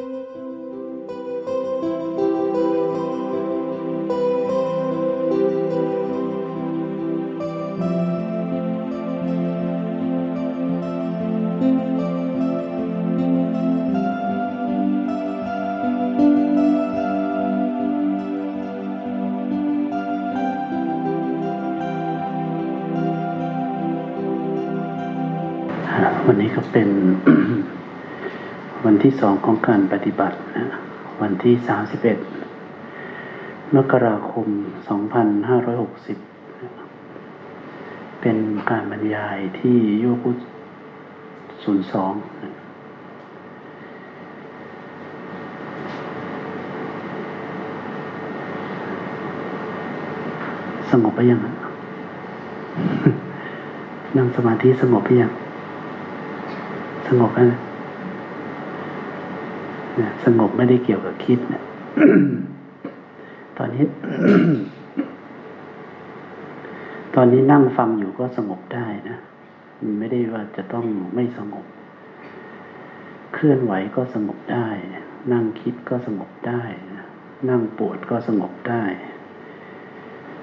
วั ที่สองของการปฏิบัตินะวันที่สามสิบเอ็ดมกราคมสองพันห้าร้อยหกสิบเป็นการบรรยายที่ยุพุศูนย์สองสงบไปยังนั่งสมาธิสงบไปยัง สงบแล้ว นะสงบไม่ได้เกี่ยวกับคิดนะตอนนี้ ตอนนี้นั่งฟังอยู่ก็สงบได้นะมันไม่ได้ว่าจะต้องไม่สงบ เคลื่อนไหวก็สงบได้ นั่งคิดก็สงบได้นั่งปวดก็สงบได้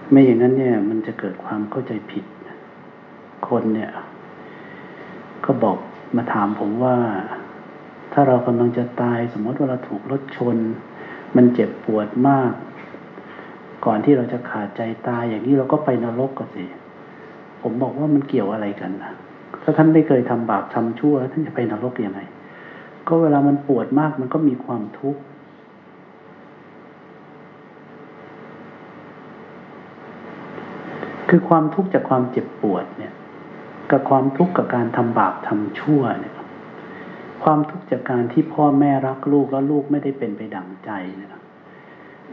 ไม่อย่างนั้นเนี่ย มันจะเกิดความเข้าใจผิด คนเนี่ย ก็บอกมาถามผมว่า ถ้าเรากำลังจะตายสมมติว่าเราถูกรถชน มันเจ็บปวดมาก ก่อนที่เราจะขาดใจตายอย่างนี้เราก็ไปนรกก็สิผมบอกว่ามันเกี่ยวอะไรกันนะถ้าท่านไม่เคยทำบาปทำชั่ว ท่านจะไปนรกยังไง ก็เวลามันปวดมากมันก็มีความทุกข์คือความทุกข์จากความเจ็บปวดเนี่ย กับความทุกข์กับการทำบาปทำชั่วเนี่ย ความทุกข์จากการที่พ่อแม่รักลูกแล้วลูกไม่ได้เป็นไปดั่งใจนี่ย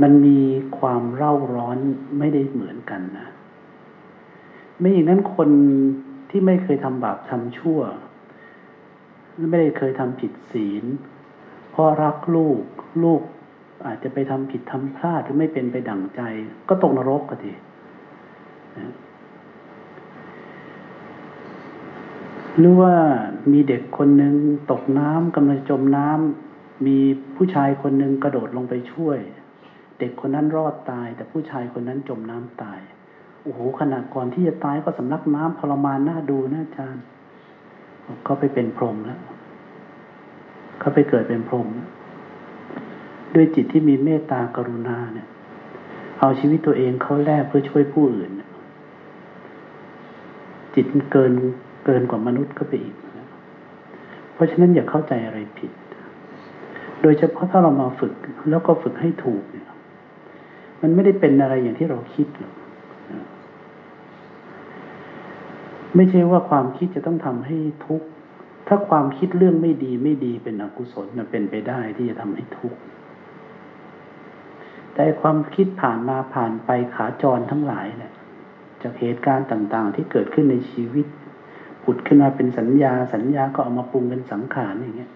มันมีความเร่าร้อนไม่ได้เหมือนกันนะ ไม่อย่างนั้นคนที่ไม่เคยทำบาปทำชั่ว ไม่ได้เคยทำผิดศีลพ่อรักลูก ลูกอาจจะไปทำผิดทำพลาดหรือไม่เป็นไปดั่งใจ ก็ตกนรกก็ดี หรือว่ามีเด็กคนหนึ่งตกน้ำกำลังจมน้ำมีผู้ชายคนหนึ่งกระโดดลงไปช่วย เด็กคนนั้นรอดตาย แต่ผู้ชายคนนั้นจมน้ำตายโอ้โหขนาดก่อนที่จะตายก็สำลักน้ำทรมานน่าดูนะอาจารย์เขาไปเป็นพรหมแล้วเขาไปเกิดเป็นพรหมด้วยจิตที่มีเมตตากรุณาเนี่ย เอาชีวิตตัวเองเขาแลกเพื่อช่วยผู้อื่นจิตเกิน เกินกว่ามนุษย์ก็ไปอีกนะเพราะฉะนั้นอย่าเข้าใจอะไรผิด โดยเฉพาะถ้าเรามาฝึกแล้วก็ฝึกให้ถูกเนี่ย มันไม่ได้เป็นอะไรอย่างที่เราคิดหรอกไม่ใช่ว่าความคิดจะต้องทำให้ทุกข์ ถ้าความคิดเรื่องไม่ดีไม่ดีเป็นอกุศลมันเป็นไปได้ที่จะทำให้ทุกข์ แต่ความคิดผ่านมาผ่านไปขาจรทั้งหลายเนี่ยจากเหตุการณ์ต่าง ๆ ที่เกิดขึ้นในชีวิต ผุดขึ้นมาเป็นสัญญา สัญญาก็เอามาปรุงเป็นสังขารอย่างเงี้ย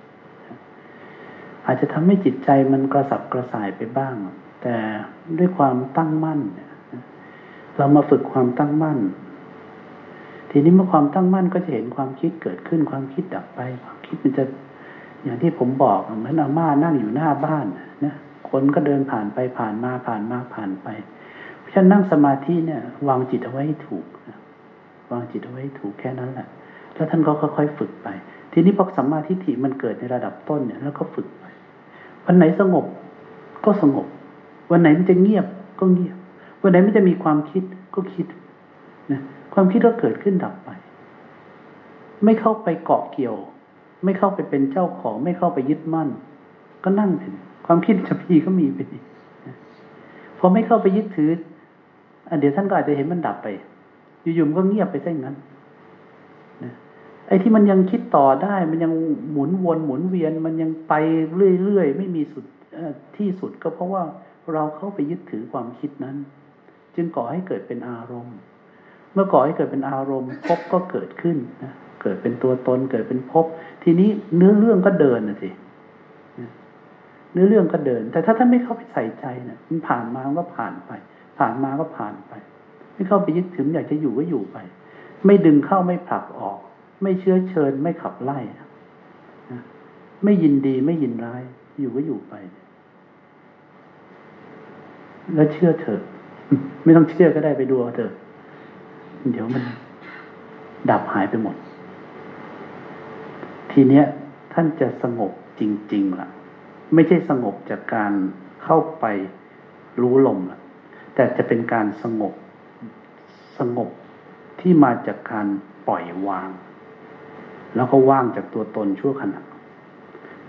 อาจจะทำให้จิตใจมันกระสับกระส่ายไปบ้าง แต่ด้วยความตั้งมั่นเรามาฝึกความตั้งมั่น ทีนี้เมื่อความตั้งมั่นก็จะเห็นความคิดเกิดขึ้น ความคิดดับไป ความคิดมันจะ อย่างที่ผมบอกเหมือนอาม่านั่งอยู่หน้าบ้านนะคนก็เดินผ่านไปผ่านมาผ่านมาผ่านไปเพราะฉะนั้นนั่งสมาธิเนี่ย วางจิตเอาไว้ถูกวางจิตเอาไว้ถูกแค่นั้นแหละ แล้วท่านก็ค่อยๆฝึกไป ทีนี้พอสัมมาทิฏฐิมันเกิดในระดับต้นเนี่ยแล้วก็ฝึกไป วันไหนสงบก็สงบ วันไหนมันจะเงียบก็เงียบ วันไหนมันจะมีความคิดก็คิดนะความคิดก็เกิดขึ้นดับไป ไม่เข้าไปเกาะเกี่ยว ไม่เข้าไปเป็นเจ้าของ ไม่เข้าไปยึดมั่น ก็นั่งถึงความคิดจะพีก็มีไปดีพอไม่เข้าไปยึดถืออันเดี๋ยวท่านก็อาจจะเห็นมันดับไป อยู่ๆมันก็เงียบไปซะอย่างนั้น ไอ้ที่มันยังคิดต่อได้ มันยังหมุนวนหมุนเวียน มันยังไปเรื่อยๆไม่มีสุดที่สุดก็เพราะว่าเราเข้าไปยึดถือความคิดนั้น จึงก่อให้เกิดเป็นอารมณ์ เมื่อก่อให้เกิดเป็นอารมณ์พบก็เกิดขึ้นนะเกิดเป็นตัวตนเกิดเป็นพบทีนี้เนื้อเรื่องก็เดินนะสิเนื้อเรื่องก็เดิน แต่ถ้าท่านไม่เข้าไปใส่ใจเนะี่ยมันผ่านมาก็ผ่านไป ผ่านมาก็ผ่านไป ไม่เข้าไปยึดถืออยากจะอยู่ก็อยู่ไป ไม่ดึงเข้าไม่ผลักออก ไม่เชื้อเชิญไม่ขับไล่ไม่ยินดีไม่ยินร้าย อยู่ก็อยู่ไป แล้วเชื่อเถอะ ไม่ต้องเชื่อก็ได้ไปดูเอาเถอะ เดี๋ยวมันดับหายไปหมด ทีเนี้ย ท่านจะสงบจริง ๆล่ะ ไม่ใช่สงบจากการเข้าไปรู้ลมล่ะ แต่จะเป็นการสงบสงบที่มาจากการปล่อยวาง แล้วก็ว่างจากตัวตนชั่วขณะ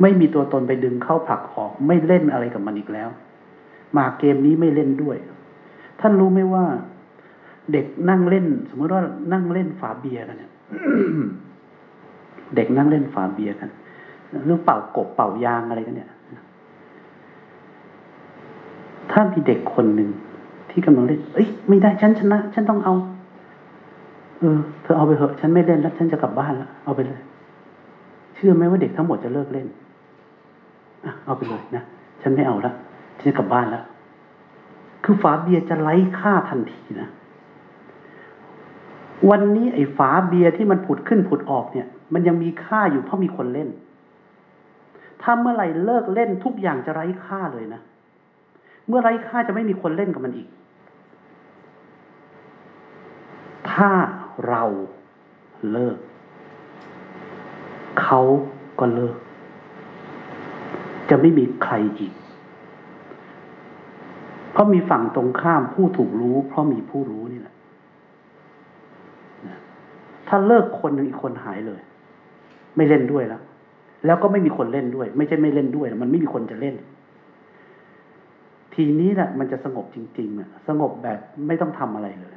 ไม่มีตัวตนไปดึงเข้าผลักออก ไม่เล่นอะไรกับมันอีกแล้ว มาเกมนี้ไม่เล่นด้วย ท่านรู้ไหมว่า เด็กนั่งเล่น สมมติว่านั่งเล่นฝาเบียร์กันเนี่ยเด็กนั่งเล่นฝาเบียร์กันเรื่องเป่ากบเป่ายางอะไรกันเนี่ยถ้ามีเด็กคนหนึ่งที่กำลังเล่น เอ้ย ไม่ได้ฉันชนะ ฉันต้องเอา เออเธอเอาไปเถอะฉันไม่เล่นแล้ว ฉันจะกลับบ้านแล้วเอาไปเลย เชื่อไหมว่าเด็กทั้งหมดจะเลิกเล่นอะเอาไปเลยนะฉันไม่เอาละฉันจะกลับบ้านแล้วคือฝาเบียร์จะไร้ค่าทันทีนะวันนี้ไอ้ฝาเบียร์ที่มันผุดขึ้นผุดออกเนี่ย มันยังมีค่าอยู่เพราะมีคนเล่น ถ้าเมื่อไหร่เลิกเล่นทุกอย่างจะไร้ค่าเลยนะ เมื่อไร้ค่าจะไม่มีคนเล่นกับมันอีก ถ้า เราเลิก เขาก็เลิก จะไม่มีใครอีก เพราะมีฝั่งตรงข้ามผู้ถูกรู้ เพราะมีผู้รู้นี่แหละถ้าเลิกคนหนึ่งอีกคนหายเลย ไม่เล่นด้วยแล้ว แล้วก็ไม่มีคนเล่นด้วย ไม่ใช่ไม่เล่นด้วยมันไม่มีคนจะเล่น ทีนี้แหละมันจะสงบจริงๆอะสงบแบบไม่ต้องทำอะไรเลย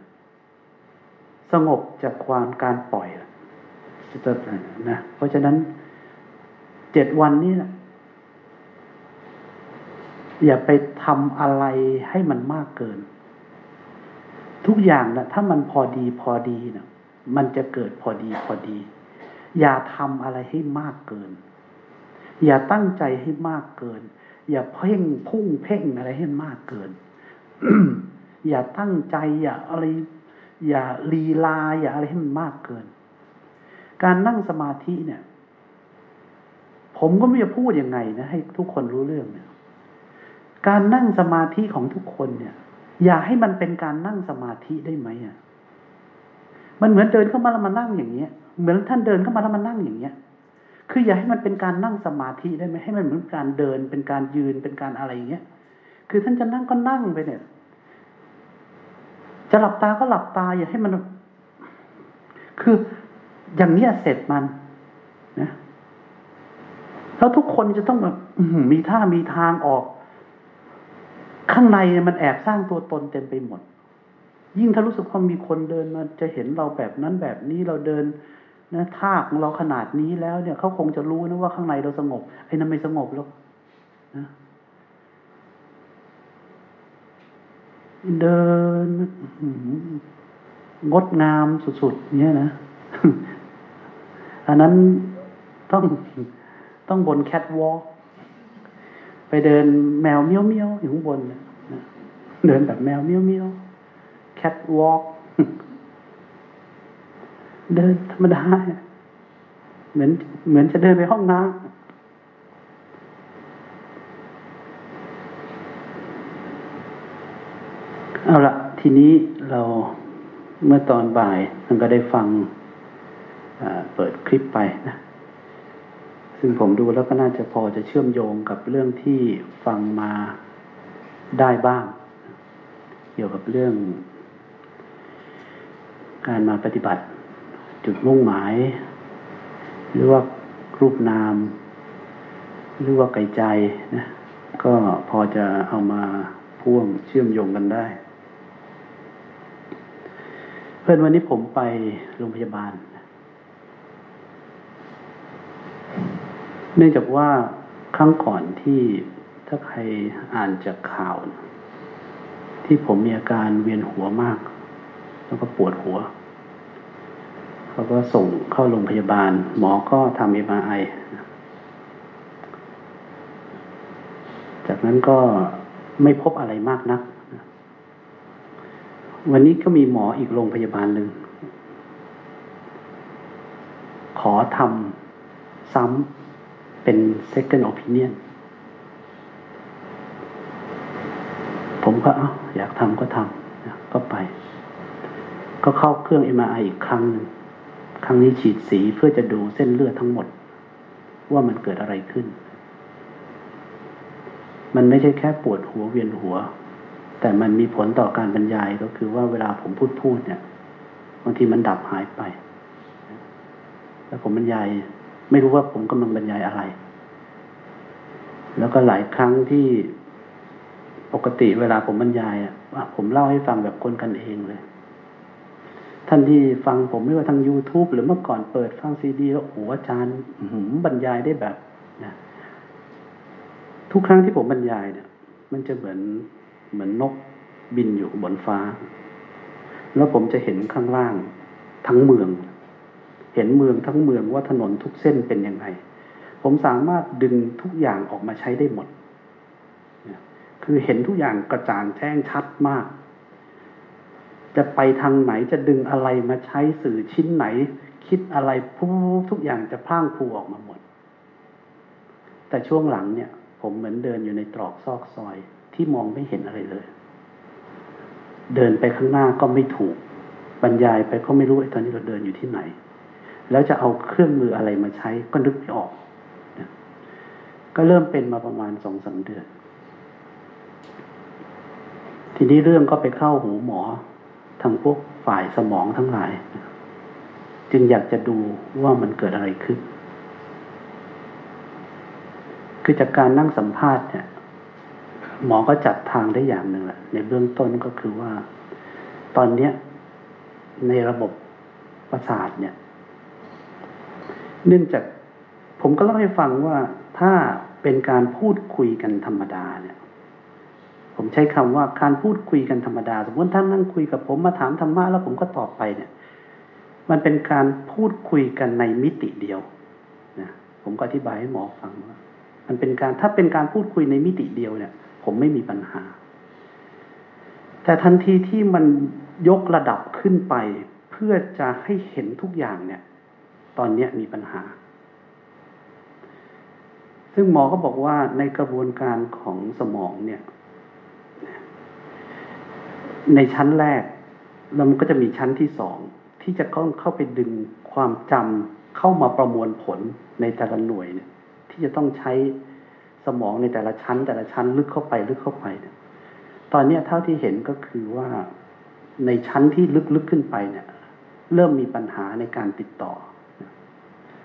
สงบจากความการปล่อยจะนะ เพราะฉะนั้นเจ็ดวันนี้นะอย่าไปทำอะไรให้มันมากเกิน ทุกอย่างนะถ้ามันพอดีพอดีนะมันจะเกิดพอดีพอดี อย่าทำอะไรให้มากเกิน อย่าตั้งใจให้มากเกิน อย่าเพ่งพุ่งเพ่งอะไรให้มากเกิน อย่าตั้งใจอย่าอะไร อย่าลีลา อย่าอะไรให้มันมากเกิน การนั่งสมาธิเนี่ย ผมก็ไม่จะพูดยังไงนะ ให้ทุกคนรู้เรื่องเนี่ย การนั่งสมาธิของทุกคนเนี่ย อย่าให้มันเป็นการนั่งสมาธิได้ไหมอะ มันเหมือนเดินเข้ามาแล้วมานั่งอย่างเงี้ย เหมือนท่านเดินเข้ามาแล้วมานั่งอย่างเงี้ย คืออย่าให้มันเป็นการนั่งสมาธิได้ไหมให้มันเหมือนการเดินเป็นการยืนเป็นการอะไรอย่างเงี้ย คือท่านจะนั่งก็นั่งไปเนี่ย จะหลับตาก็หลับตา อย่าให้มัน คืออย่างนี้เสร็จมันนะแล้วทุกคนจะต้องแบบมีท่ามีทางออก ข้างในมันแอบสร้างตัวตนเต็มไปหมด ยิ่งถ้ารู้สึกว่ามีคนเดินมาจะเห็นเราแบบนั้นแบบนี้เราเดินนะท่าของเราขนาดนี้แล้วเนี่ยเขาคงจะรู้นะว่าข้างในเราสงบไอ้นั้นไม่สงบหรอกนะ เดินงดงามสุดๆเนี่ยนะ อันนั้นต้องต้องบนแคทวอล์กไปเดินแมวเมี้ยวเมี้ยวอยู่ข้างบนเดินแบบแมวเมี้ยวเมี้ยวแคทวอล์กเดินธรรมดาเหมือนเหมือนจะเดินไปห้องน้ำเอาละ ทีนี้เราเมื่อตอนบ่ายมันก็ได้ฟังเปิดคลิปไปนะ ซึ่งผมดูแล้วก็น่าจะพอจะเชื่อมโยงกับเรื่องที่ฟังมาได้บ้าง เกี่ยวกับเรื่อง การมาปฏิบัติ จุดมุ่งหมาย หรือว่ารูปนาม หรือว่าไกลใจนะ ก็พอจะเอามาพ่วงเชื่อมโยงกันได้ พื่อนวันนี้ผมไปโรงพยาบาล เนื่องจากว่าครั้งก่อนที่ถ้าใครอ่านจากข่าว ที่ผมมีอาการเวียนหัวมาก แล้วก็ปวดหัว เขาก็ส่งเข้าโรงพยาบาล หมอก็ทำเอ็มไอจากนั้นก็ไม่พบอะไรมากนัก วันนี้ก็มีหมออีกโรงพยาบาลหนึ่ง ขอทำซ้ำเป็น second opinion ผมก็เอาอยากทำก็ทำก็ไป ก็เข้าเครื่อง MRI อีกครั้งหนึ่งครั้งนี้ฉีดสีเพื่อจะดูเส้นเลือดทั้งหมด ว่ามันเกิดอะไรขึ้น มันไม่ใช่แค่ปวดหัวเวียนหัว แต่มันมีผลต่อการบรรยายก็คือว่าเวลาผมพูดพูดเนี่ยบางทีมันดับหายไป แล้วผมบรรยาย ไม่รู้ว่าผมกำลังบรรยายอะไร แล้วก็หลายครั้งที่ปกติเวลาผมบรรยายอะผมเล่าให้ฟังแบบคนกันเองเลย ท่านที่ฟังผมไม่ว่าทาง YouTube หรือเมื่อก่อนเปิดฟังซีดีแล้วโอ้อาจารย์บรรยายได้แบบนะทุกครั้งที่ผมบรรยายเนี่ย มันจะเหมือน เหมือนนกบินอยู่บนฟ้า แล้วผมจะเห็นข้างล่างทั้งเมือง เห็นเมืองทั้งเมืองว่าถนนทุกเส้นเป็นยังไง ผมสามารถดึงทุกอย่างออกมาใช้ได้หมด คือเห็นทุกอย่างกระจ่างแจ้งชัดมาก จะไปทางไหนจะดึงอะไรมาใช้สื่อชิ้นไหน คิดอะไรพูทุกอย่างจะพ่างพูออกมาหมด แต่ช่วงหลังเนี่ย ผมเหมือนเดินอยู่ในตรอกซอกซอย ที่มองไม่เห็นอะไรเลย เดินไปข้างหน้าก็ไม่ถูก บรรยายไปก็ไม่รู้ไอ้ตอนนี้เราเดินอยู่ที่ไหน แล้วจะเอาเครื่องมืออะไรมาใช้ก็นึกไม่ออกก็เริ่มเป็นมาประมาณสองสาเดือน ทีนี้เรื่องก็ไปเข้าหูหมอทางพวกฝ่ายสมองทั้งหลาย จึงอยากจะดูว่ามันเกิดอะไรขึ้น คือจากการนั่งสัมภาษณ์เนี่ย หมอก็จัดทางได้อย่างหนึ่งแหละในเบื้องต้นก็คือว่า ตอนเนี้ยในระบบประสาทเนี่ย เนื่องจากผมก็เล่าให้ฟังว่าถ้าเป็นการพูดคุยกันธรรมดาเนี่ย ผมใช้คำว่าการพูดคุยกันธรรมดา สมมติท่านนั่งคุยกับผมมาถามธรรมะแล้วผมก็ตอบไปเนี่ย มันเป็นการพูดคุยกันในมิติเดียวนะผมก็อธิบายให้หมอฟังว่า มันเป็นการถ้าเป็นการพูดคุยในมิติเดียวเนี่ย ผมไม่มีปัญหา แต่ทันทีที่มันยกระดับขึ้นไป เพื่อจะให้เห็นทุกอย่างเนี่ย ตอนนี้มีปัญหา ซึ่งหมอก็บอกว่าในกระบวนการของสมองเนี่ย ในชั้นแรก แล้วมันก็จะมีชั้นที่สอง ที่จะเข้าเข้าไปดึงความจำเข้ามาประมวลผลในแต่ละหน่วยเนี่ย ที่จะต้องใช้ มองในแต่ละชั้น แต่ละชั้นลึกเข้าไปลึกเข้าไปเนี่ยตอนนี้เท่าที่เห็นก็คือว่าในชั้นที่ลึกๆขึ้นไปเนี่ย เริ่มมีปัญหาในการติดต่อ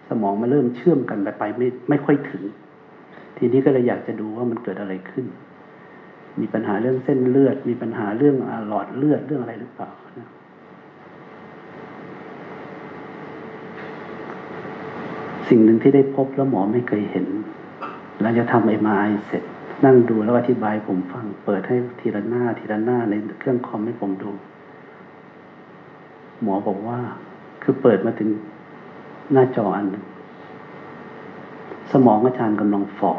สมองมันเริ่มเชื่อมกันไปไปไม่ไม่ค่อยถึง ทีนี้ก็เลยอยากจะดูว่ามันเกิดอะไรขึ้น มีปัญหาเรื่องเส้นเลือด มีปัญหาเรื่องหลอดเลือดเรื่องอะไรหรือเปล่าสิ่งหนึ่งที่ได้พบแล้วหมอไม่เคยเห็น หลังจากทำเอ็มไอเสร็จ นั่งดูแล้วอธิบายผมฟัง เปิดให้ทีละหน้าทีละหน้าในเครื่องคอมให้ผมดู หมอบอกว่า คือเปิดมาถึงหน้าจออัน สมองอาจารย์กำลังฝ่อ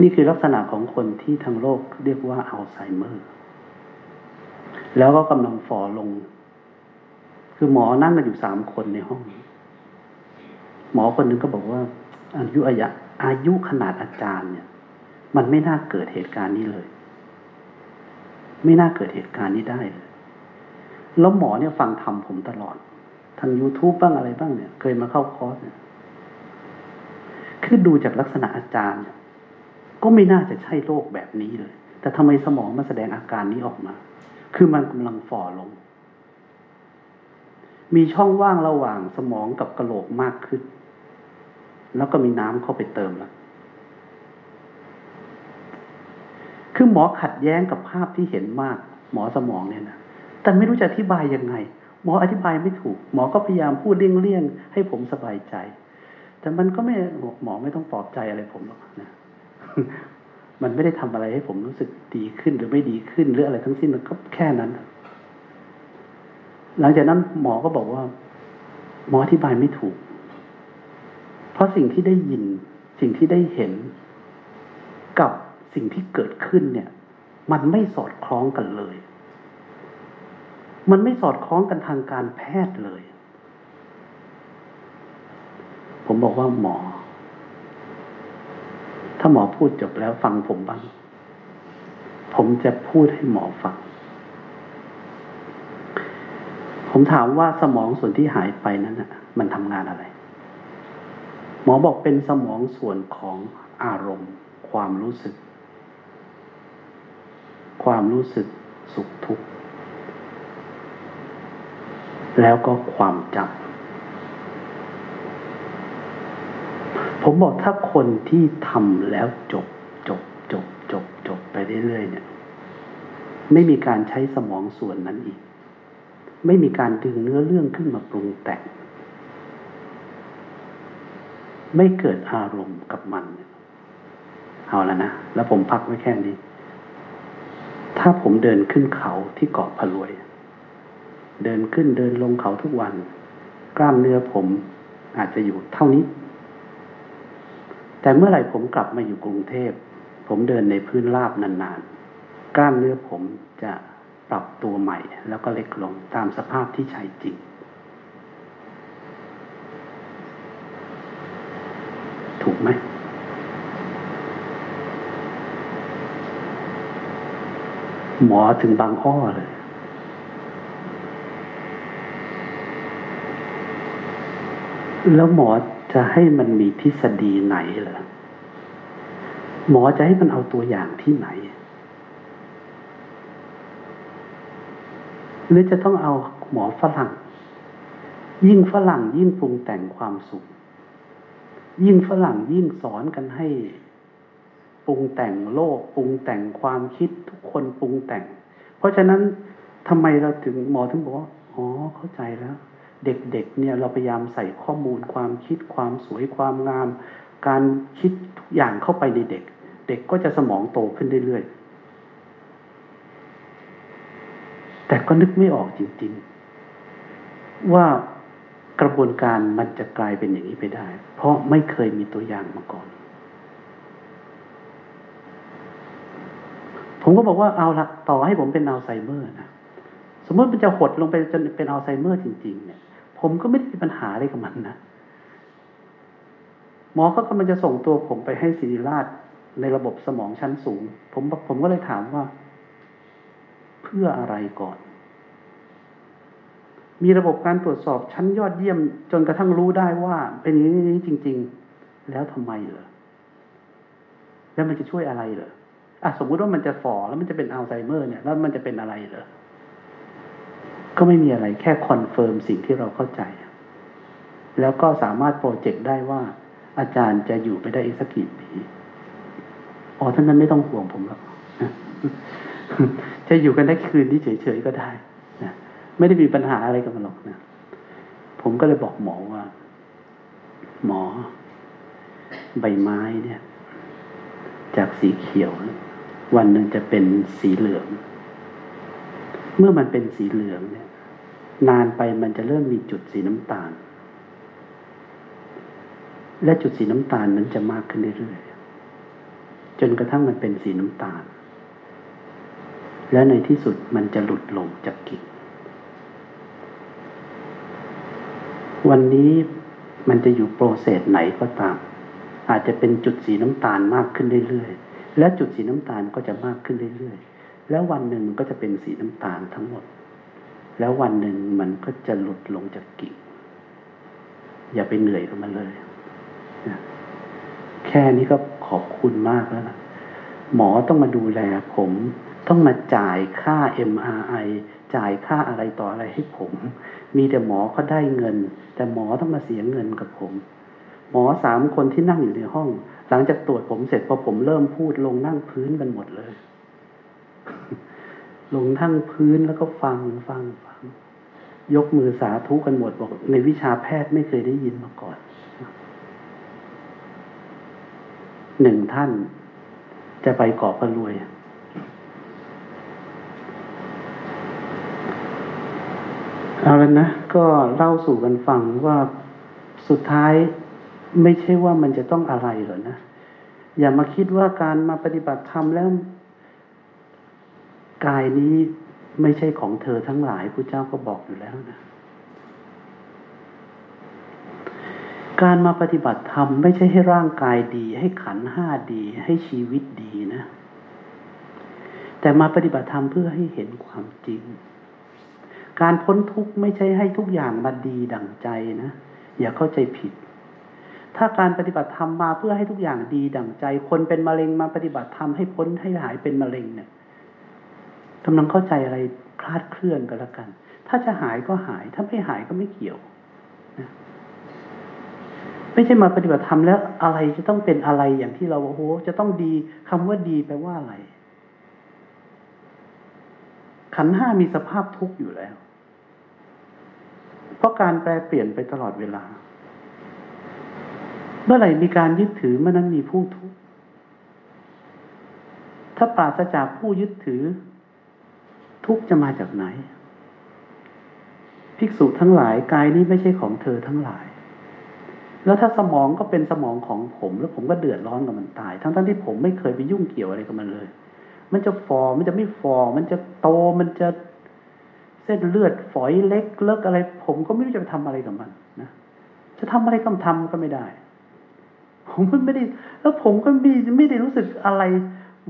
นี่คือลักษณะของคนที่ทางโลกเรียกว่าอัลไซเมอร์ แล้วก็กำลังฝ่อลง คือหมอนั่งกันอยู่สามคนในห้อง หมอคนหนึ่งก็บอกว่า อายุอายะอายุขนาดอาจารย์เนี่ย มันไม่น่าเกิดเหตุการณ์นี้เลย ไม่น่าเกิดเหตุการณ์นี้ได้เลยแล้วหมอเนี่ยฟังทำผมตลอดทาง YouTube บ้างอะไรบ้างเนี่ย เคยมาเข้าคอร์สเนี่ย คือดูจากลักษณะอาจารย์เนี่ยก็ไม่น่าจะใช่โรคแบบนี้เลย แต่ทำไมสมองมาแสดงอาการนี้ออกมา คือมันกำลังฝ่อลง มีช่องว่างระหว่างสมองกับกระโหลกมากขึ้น แล้วก็มีน้ำเข้าไปเติมแล้วคือหมอขัดแย้งกับภาพที่เห็นมาก หมอสมองเนี่ยนะแต่ไม่รู้จะอธิบายยังไง หมออธิบายไม่ถูก หมอก็พยายามพูดเลี่ยงๆให้ผมสบายใจ แต่มันก็ไม่หมอไม่ต้องปลอบใจอะไรผมหรอกนะมันไม่ได้ทำอะไรให้ผมรู้สึกดีขึ้นหรือไม่ดีขึ้นหรืออะไรทั้งสิ้นมันก็แค่นั้น หลังจากนั้นหมอก็บอกว่า หมออธิบายไม่ถูก เพราะสิ่งที่ได้ยิน สิ่งที่ได้เห็น กับสิ่งที่เกิดขึ้นเนี่ย มันไม่สอดคล้องกันเลย มันไม่สอดคล้องกันทางการแพทย์เลย ผมบอกว่าหมอ ถ้าหมอพูดจบแล้วฟังผมบ้าง ผมจะพูดให้หมอฟังผมถามว่าสมองส่วนที่หายไปนั้นนะมันทำงานอะไร มอบอกเป็นสมองส่วนของอารมณ์ ความรู้สึก ความรู้สึกสุขทุกข์แล้วก็ความจำผมบอกถ้าคนที่ทำแล้วจบจบจบจบจบไปเรื่อยๆเนี่ย ไม่มีการใช้สมองส่วนนั้นอีก ไม่มีการดึงเนื้อเรื่องขึ้นมาปรุงแต่ง ไม่เกิดอารมณ์กับมัน เอาแล้วนะ แล้วผมพักไว้แค่นี้ ถ้าผมเดินขึ้นเขาที่เกาะพะรวย เดินขึ้นเดินลงเขาทุกวัน กล้ามเนื้อผมอาจจะอยู่เท่านี้ แต่เมื่อไหร่ผมกลับมาอยู่กรุงเทพ ผมเดินในพื้นราบนานๆ กล้ามเนื้อผมจะปรับตัวใหม่ แล้วก็เล็กลงตามสภาพที่ใช้จริง ถูก ไหมหมอถึงบางอ้อเลย แล้วหมอจะให้มันมีทฤษฎีไหนเหรอ หมอจะให้มันเอาตัวอย่างที่ไหน หรือจะต้องเอาหมอฝรั่ง ยิ่งฝรั่งยิ่งปรุงแต่งความสุข ยิ่งฝรั่งยิ่งสอนกันให้ ปรุงแต่งโลก ปรุงแต่งความคิดทุกคนปรุงแต่ง เพราะฉะนั้นทำไมเราถึงหมอถึงบอกว่าอ๋อเข้าใจแล้ว เด็กๆเนี่ยเราพยายามใส่ข้อมูลความคิดความสวยความงาม การคิดทุกอย่างเข้าไปในเด็ก เด็กก็จะสมองโตขึ้นเรื่อยๆแต่ก็นึกไม่ออกจริง ๆ ว่า กระบวนการมันจะกลายเป็นอย่างนี้ไปได้ เพราะไม่เคยมีตัวอย่างมาก่อน ผมก็บอกว่าเอาละต่อให้ผมเป็นอัลไซเมอร์นะสมมติมันจะหดลงไปจนเป็นอัลไซเมอร์จริง ๆ เนี่ย ผมก็ไม่ได้มีปัญหาอะไรกับมันนะหมอเขากำลังจะส่งตัวผมไปให้ศิริราชในระบบสมองชั้นสูง ผมผมก็เลยถามว่า เพื่ออะไรก่อน มีระบบการตรวจสอบชั้นยอดเยี่ยม จนกระทั่งรู้ได้ว่า เป็นอย่างนี้จริง ๆ แล้วทำไมเหรอแล้วมันจะช่วยอะไรเหรออะสมมุติว่ามันจะฝ่อแล้วมันจะเป็นอัลไซเมอร์เนี่ย แล้วมันจะเป็นอะไรเหรอก็ไม่มีอะไรแค่ confirm สิ่งที่เราเข้าใจ แล้วก็สามารถ project ได้ว่า อาจารย์จะอยู่ไปได้อีกสักกี่ปีอ๋อท่านนั้นไม่ต้องห่วงผมหรอกจะอยู่กันได้คืนที่เฉยๆก็ได้ ไม่ได้มีปัญหาอะไรกับมันหรอกนะ ผมก็เลยบอกหมอว่า หมอ ใบไม้เนี่ย จากสีเขียว วันหนึ่งจะเป็นสีเหลือง เมื่อมันเป็นสีเหลืองเนี่ย นานไปมันจะเริ่มมีจุดสีน้ำตาล และจุดสีน้ำตาลนั้นจะมากขึ้นเรื่อยๆจนกระทั่งมันเป็นสีน้ำตาล และในที่สุดมันจะหลุดลงจากกิ่ง วันนี้มันจะอยู่โปรเซสไหนก็ตาม อาจจะเป็นจุดสีน้ำตาลมากขึ้นเรื่อยๆ และจุดสีน้ำตาลก็จะมากขึ้นเรื่อยๆ แล้ววันหนึ่งมันก็จะเป็นสีน้ำตาลทั้งหมด แล้ววันหนึ่งมันก็จะหลุดลงจากกิ่งอย่าไปเหนื่อยกับมันเลยนะแค่นี้ก็ขอบคุณมากแล้วนะหมอต้องมาดูแลผม ต้องมาจ่ายค่า MRI จ่ายค่าอะไรต่ออะไรให้ผม มีแต่หมอเขาได้เงิน แต่หมอต้องมาเสียเงินกับผม หมอสามคนที่นั่งอยู่ในห้อง หลังจากตรวจผมเสร็จพอผมเริ่มพูดลงนั่งพื้นกันหมดเลย ลงนั่งพื้นแล้วก็ฟังฟังฟัง ยกมือสาธุกันหมดบอก ในวิชาแพทย์ไม่เคยได้ยินมาก่อนหนึ่งท่านจะไปเกาะพะรวย เอาล้วนะ ก็เล่าสู่กันฟังว่าสุดท้ายไม่ใช่ว่ามันจะต้องอะไรหรอนะ อย่ามาคิดว่าการมาปฏิบัติธรรมแล้ว กายนี้ไม่ใช่ของเธอทั้งหลายพระเจ้าก็บอกอยู่แล้วนะ การมาปฏิบัติธรรมไม่ใช่ให้ร่างกายดี ให้ขันห้าดี ให้ชีวิตดีนะ แต่มาปฏิบัติธรรมเพื่อให้เห็นความจริง การพ้นทุกข์ไม่ใช่ให้ทุกอย่างมาดีดั่งใจนะ อย่าเข้าใจผิด ถ้าการปฏิบัติธรรมมาเพื่อให้ทุกอย่างดีดั่งใจ คนเป็นมะเร็งมาปฏิบัติธรรมให้พ้นให้หายเป็นมะเร็งเนี่ยกำลังเข้าใจอะไรคลาดเคลื่อนกันแล้วกัน ถ้าจะหายก็หาย ถ้าไม่หายก็ไม่เกี่ยวนะไม่ใช่มาปฏิบัติธรรมแล้วอะไรจะต้องเป็นอะไรอย่างที่เราโอ้โหจะต้องดีคำว่าดีแปลว่าอะไร ขันห้ามีสภาพทุกข์อยู่แล้ว เพราะการแปลเปลี่ยนไปตลอดเวลา เมื่อไหร่มีการยึดถือเมื่อนั้นมีผู้ทุกข์ถ้าปราศจากผู้ยึดถือ ทุกข์จะมาจากไหน ภิกษุทั้งหลายกายนี้ไม่ใช่ของเธอทั้งหลาย แล้วถ้าสมองก็เป็นสมองของผม แล้วผมก็เดือดร้อนกับมันตาย ทั้งๆทที่ผมไม่เคยไปยุ่งเกี่ยวอะไรกับมันเลย มันจะฟอมันจะไม่ฟอมันจะโตมันจะ เส้นเลือดฝอยเล็กเลิกอะไร ผมก็ไม่รู้จะไปทำอะไรกับมันนะจะทำอะไรก็ทำก็ไม่ได้ ผมไม่ได้ แล้วผมก็ไม่ไม่ได้รู้สึกอะไร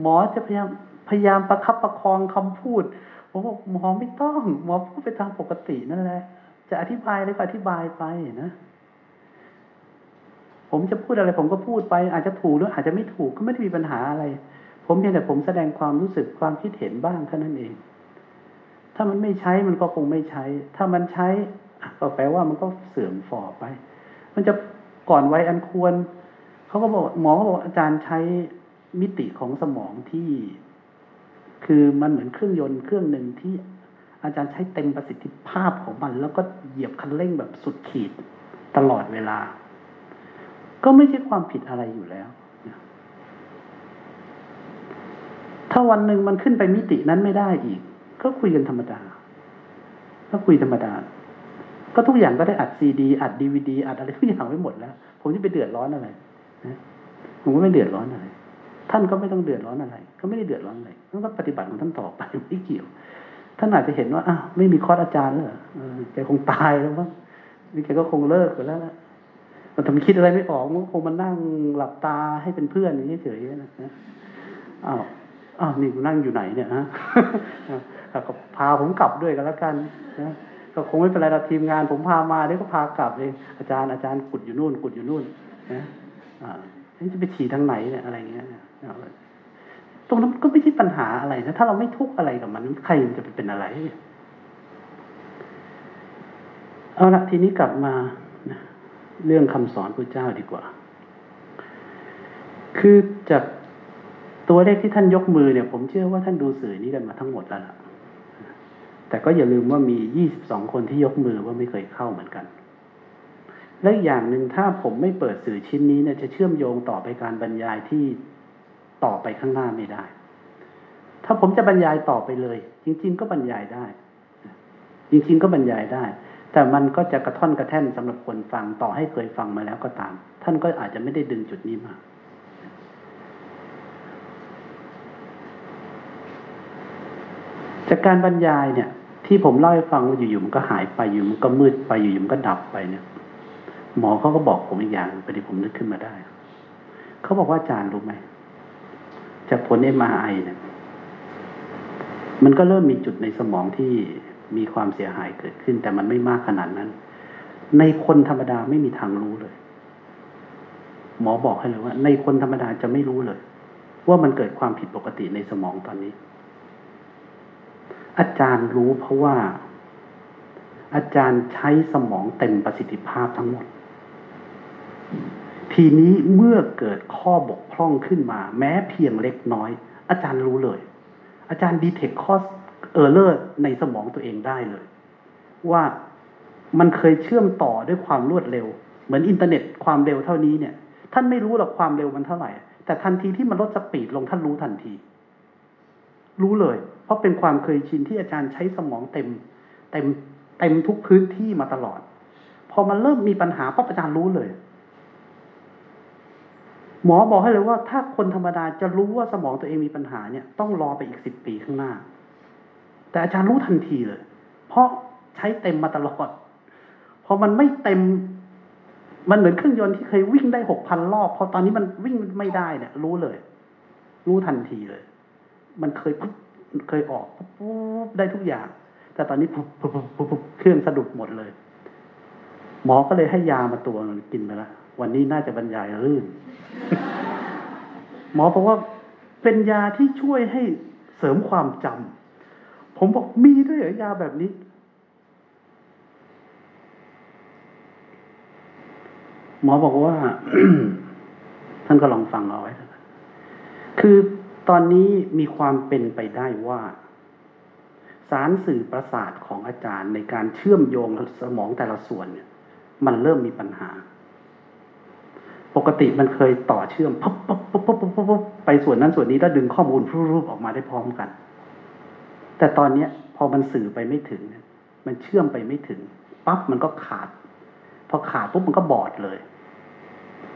หมอจะพยายามพยายามประคับประคองคำพูด ผมบอกหมอไม่ต้อง หมอพูดไปตามปกตินั่นแหละ จะอธิบายอะไรก็อธิบายไปนะผมจะพูดอะไรผมก็พูดไป อาจจะถูกหรืออาจจะไม่ถูกก็ไม่ได้มีปัญหาอะไร ผมเพียงแต่ผมแสดงความรู้สึกความคิดเห็นบ้างแค่นั้นเอง ถ้ามันไม่ใช้มันก็คงไม่ใช้ ถ้ามันใช้ก็แปลว่ามันก็เสื่อมฝ่อไป มันจะก่อนไว้อันควร เขาก็บอกหมอก็บอกอาจารย์ใช้มิติของสมองที่ คือมันเหมือนเครื่องยนต์เครื่องหนึ่งที่อาจารย์ใช้เต็มประสิทธิภาพของมัน แล้วก็เหยียบคันเร่งแบบสุดขีดตลอดเวลา ก็ไม่ใช่ความผิดอะไรอยู่แล้ว ถ้าวันหนึ่งมันขึ้นไปมิตินั้นไม่ได้อีก ก็คุยกันธรรมดา ก็คุยธรรมดา ก็ทุกอย่างก็ได้อัดซีดีอัดดีวดีอัดอะไรทุกอย่างไว้หมดแล้ว ผมจะไปเดือดร้อนอะไรนะผมก็ไม่เดือดร้อนอะไร ท่านก็ไม่ต้องเดือดร้อนอะไร ก็ไม่ได้เดือดร้อนอะไรท่านก็ปฏิบัติของท่านต่อไปไม่เกี่ยว ท่านอาจจะเห็นว่าอ้าวไม่มีคอร์สอาจารย์เหรอแกคงตายแล้วมั้งนี่แกก็คงเลิกไปแล้วละมันทำคิดอะไรไม่ออกมันคงมานั่งหลับตาให้เป็นเพื่อนอย่างนี้เฉยๆนะอ้าวอ้าวนี่กูนั่งอยู่ไหนเนี่ยฮะ ก็พาผมกลับด้วยกันแล้วกันนะก็คงไม่เป็นไรเราทีมงาน ผมพามาเดี๋ยวก็พากลับเองอาจารย์อาจารย์กุดอยู่นู่น กุดอยู่นู่นนะอ่าจะไปฉี่ทางไหนเนี่ยอะไรเงี้ยตรงนั้นก็ไม่ใช่ปัญหาอะไรนะถ้าเราไม่ทุกข์อะไรกับมัน ใครมันจะไปเป็นอะไร เอาละทีนี้กลับมาเรื่องคำสอนพระเจ้าดีกว่า คือจากตัวเลขที่ท่านยกมือเนี่ย ผมเชื่อว่าท่านดูสื่อนี้กันมาทั้งหมดแล้วล่ะ แต่ก็อย่าลืมว่ามียี่สิบสองคนที่ยกมือว่าไม่เคยเข้าเหมือนกัน และอย่างหนึ่งถ้าผมไม่เปิดสื่อชิ้นนี้เนี่ยจะเชื่อมโยงต่อไปการบรรยายที่ต่อไปข้างหน้าไม่ได้ ถ้าผมจะบรรยายต่อไปเลย จริง ๆ ก็บรรยายได้ จริง ๆ ก็บรรยายได้ แต่มันก็จะกระท่อนกระแท่นสำหรับคนฟังต่อให้เคยฟังมาแล้วก็ตาม ท่านก็อาจจะไม่ได้ดึงจุดนี้มาจากการบรรยายเนี่ย ที่ผมเล่าให้ฟังว่าอยู่ๆมันก็หายไปอยู่มันก็มืดไปอยู่ๆมันก็ดับไปเนี่ย หมอเขาก็บอกผมอีกอย่างพอดีผมนึกขึ้นมาได้เขาบอกว่าอาจารย์รู้ไหมจากผลเอ็มไอเนี่ยมันก็เริ่มมีจุดในสมองที่มีความเสียหายเกิดขึ้น แต่มันไม่มากขนาดนั้น ในคนธรรมดาไม่มีทางรู้เลย หมอบอกให้เลยว่า ในคนธรรมดาจะไม่รู้เลย ว่ามันเกิดความผิดปกติในสมองตอนนี้ อาจารย์รู้เพราะว่า อาจารย์ใช้สมองเต็มประสิทธิภาพทั้งหมด ทีนี้เมื่อเกิดข้อบกพร่องขึ้นมา แม้เพียงเล็กน้อย อาจารย์รู้เลย อาจารย์ดีเทคข้อerror ในสมองตัวเองได้เลย ว่ามันเคยเชื่อมต่อด้วยความรวดเร็ว เหมือนอินเทอร์เน็ตความเร็วเท่านี้เนี่ย ท่านไม่รู้หรอกความเร็วมันเท่าไหร่ แต่ทันทีที่มันลด speed ลงท่านรู้ทันที รู้เลย เพราะเป็นความเคยชินที่อาจารย์ใช้สมองเต็ม เต็มเต็มทุกพื้นที่มาตลอด พอมันเริ่มมีปัญหาปั๊บอาจารย์รู้เลย หมอบอกให้เลยว่า ถ้าคนธรรมดาจะรู้ว่าสมองตัวเองมีปัญหาเนี่ย ต้องรอไปอีกสิบปีข้างหน้า แต่อาจารย์รู้ทันทีเลย เพราะใช้เต็มมาตลอด พอมันไม่เต็มมันเหมือนเครื่องยนต์ที่เคยวิ่งได้หกพันรอบ พอตอนนี้มันวิ่งไม่ได้เนี่ย รู้เลย รู้ทันทีเลย มันเคยเคยออกปุ๊บได้ทุกอย่าง แต่ตอนนี้ปุ๊บปุ๊บเครื่องสะดุดหมดเลย หมอก็เลยให้ยามาตัวกินไปแล้ววันนี้น่าจะบรรยายรื่น หมอบอกว่าเป็นยาที่ช่วยให้เสริมความจำผมบอกมีด้วยเหรอยาแบบนี้ หมอบอกว่า ท่านก็ลองฟังเอาไว้ คือ ตอนนี้มีความเป็นไปได้ว่า สารสื่อประสาทของอาจารย์ในการเชื่อมโยงสมองแต่ละส่วนเนี่ย มันเริ่มมีปัญหา ปกติมันเคยต่อเชื่อมปุ๊บปุ๊บปุ๊บปุ๊บปุ๊บปุ๊บไปส่วนนั้นส่วนนี้แล้วดึงข้อมูลรูปออกมาได้พร้อมกัน แต่ตอนเนี้ย พอมันสื่อไปไม่ถึง มันเชื่อมไปไม่ถึงปั๊บมันก็ขาดพอขาดปุ๊บมันก็บอดเลย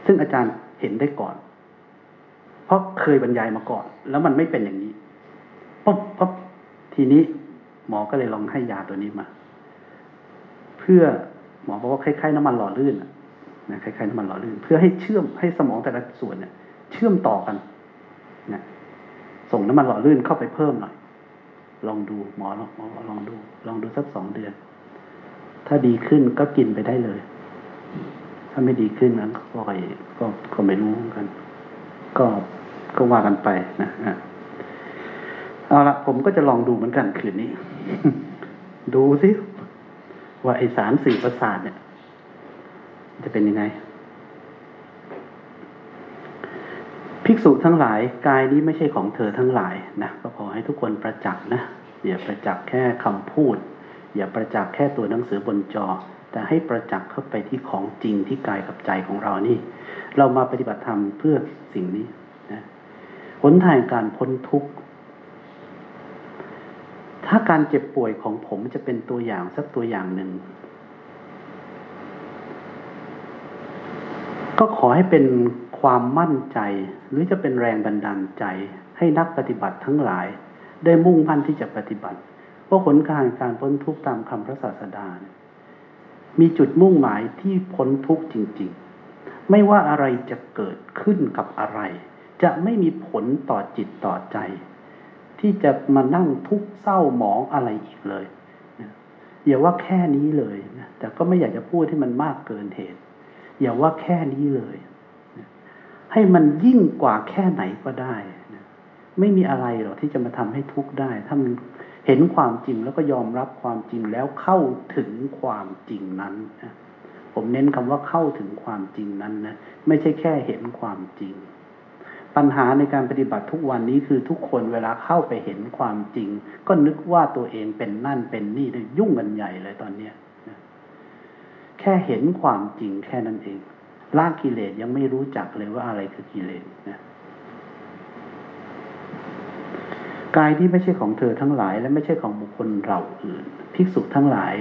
ซึ่งอาจารย์เห็นได้ก่อน เพราะเคยบรรยายมาก่อน แล้วมันไม่เป็นอย่างนี้ปุ๊บปุ๊บทีนี้หมอก็เลยลองให้ยาตัวนี้มา เพื่อหมอบอกว่าคล้ายๆน้ำมันหล่อลื่นนะคล้ายๆน้ำมันหล่อลื่น เพื่อให้เชื่อมให้สมองแต่ละส่วนเนี่ย เชื่อมต่อกันนะส่งน้ำมันหล่อลื่นเข้าไปเพิ่มหน่อย ลองดูหมอลองหมอลองดู ลองดูสักสองเดือน ถ้าดีขึ้นก็กินไปได้เลย ถ้าไม่ดีขึ้นนั้นก็ก็ก็ไม่รู้เหมือนกัน ก็ก็ว่ากันไปนะฮะเอาละผมก็จะลองดูเหมือนกันคืนนี้ ดูสิว่าไอสารสื่อประสาทเนี่ย จะเป็นยังไง ภิกษุทั้งหลายกายนี้ไม่ใช่ของเธอทั้งหลายนะก็ขอให้ทุกคนประจักษ์นะอย่าประจักษ์แค่คำพูด อย่าประจักษ์แค่ตัวหนังสือบนจอ แต่ให้ประจักษ์เข้าไปที่ของจริงที่กายกับใจของเรานี่ เรามาปฏิบัติธรรมเพื่อสิ่งนี้นะหนทางการพ้นทุกข์ ถ้าการเจ็บป่วยของผมจะเป็นตัวอย่างสักตัวอย่างหนึ่ง ก็ขอให้เป็นความมั่นใจ หรือจะเป็นแรงบันดาลใจ ให้นักปฏิบัติทั้งหลาย ได้มุ่งมั่นที่จะปฏิบัติเพราะผลการการพ้นทุกข์ตามคำพระศาสดา มีจุดมุ่งหมายที่พ้นทุกข์จริง ๆ ไม่ว่าอะไรจะเกิดขึ้นกับอะไร จะไม่มีผลต่อจิตต่อใจ ที่จะมานั่งทุกข์เศร้าหมองอะไรอีกเลยอย่าว่าแค่นี้เลยนะแต่ก็ไม่อยากจะพูดให้มันมากเกินเหตุ อย่าว่าแค่นี้เลย ให้มันยิ่งกว่าแค่ไหนก็ได้นะไม่มีอะไรหรอกที่จะมาทำให้ทุกข์ได้ ถ้ามันเห็นความจริงแล้วก็ยอมรับความจริงแล้วเข้าถึงความจริงนั้นนะ ผมเน้นคำว่าเข้าถึงความจริงนั้นนะไม่ใช่แค่เห็นความจริง ปัญหาในการปฏิบัติทุกวันนี้คือทุกคนเวลาเข้าไปเห็นความจริง ก็นึกว่าตัวเองเป็นนั่นเป็นนี่ยุ่งกันใหญ่เลยตอนเนี้ยแค่เห็นความจริงแค่นั้นเองละกิเลสยังไม่รู้จักเลยว่าอะไรคือกิเลสนะกายที่ไม่ใช่ของเธอทั้งหลาย และไม่ใช่ของบุคคลเราอื่น ภิกษุทั้งหลาย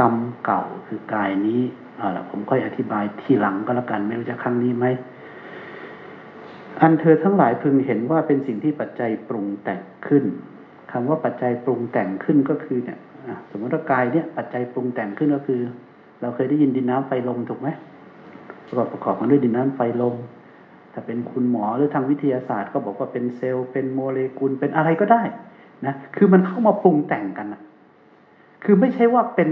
กรรมเก่าคือกายนี้ เอาละผมค่อยอธิบายทีหลังก็แล้วกัน ไม่รู้จะครั้งนี้ไหมอันเธอทั้งหลายพึงเห็นว่าเป็นสิ่งที่ปัจจัยปรุงแต่งขึ้นคำว่าปัจจัยปรุงแต่งขึ้นก็คือเนี่ยสมมติว่ากายเนี่ยปัจจัยปรุงแต่งขึ้นก็คือ เราเคยได้ยินดินน้ำไฟลมถูกไหมประกอบประกอบกันด้วยดินน้ำไฟลมถ้าเป็นคุณหมอหรือทางวิทยาศาสตร์ ก็บอกว่าเป็นเซลล์เป็นโมเลกุลเป็นอะไรก็ได้นะคือมันเข้ามาปรุงแต่งกันนะคือไม่ใช่ว่าเป็น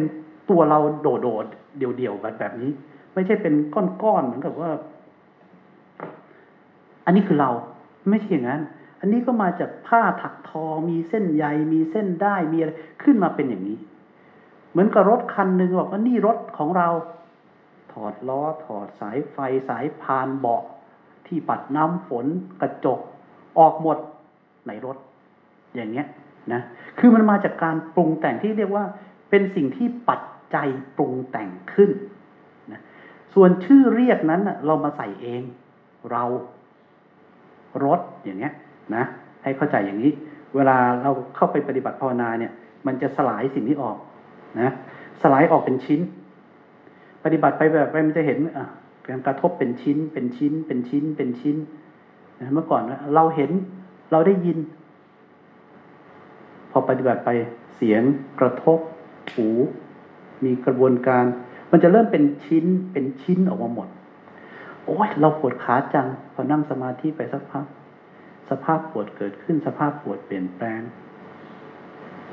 ตัวเราโดดด เดี่ยวๆแบบแบบนี้ ไม่ใช่เป็นก้อนๆเหมือนกับว่า อันนี้คือเราไม่ใช่อย่างนั้น อันนี้ก็มาจากผ้าถักทอ มีเส้นใย มีเส้นได้ มีอะไร ขึ้นมาเป็นอย่างนี้ เหมือนกับรถคันหนึ่งบอกว่านี่รถของเรา ถอดล้อ ถอดสายไฟ สายพานเบาะ ที่ปัดน้ำฝน กระจก ออกหมดในรถ อย่างเงี้ยนะ คือมันมาจากการปรุงแต่งที่เรียกว่า เป็นสิ่งที่ปัด จจัยปรุงแต่งขึ้นนะส่วนชื่อเรียกนั้นเรามาใส่เอง เรารถอย่างเงี้ยนะให้เข้าใจอย่างนี้ เวลาเราเข้าไปปฏิบัติภาวนาเนี่ย มันจะสลายสิ่งนี้ออกนะสลายออกเป็นชิ้น ปฏิบัติไปแบบไปมันจะเห็นอะการกระทบเป็นชิ้น เป็นชิ้น เป็นชิ้น เป็นชิ้นเมื่อก่อนเราเห็นเราได้ยิน พอปฏิบัติไปเสียงกระทบหู มีกระบวนการ มันจะเริ่มเป็นชิ้นเป็นชิ้นออกมาหมด โอ้ยเราปวดขาจังพอนั่งสมาธิไปสักพักสภาพปวดเกิดขึ้นสภาพปวดเปลี่ยนแปลง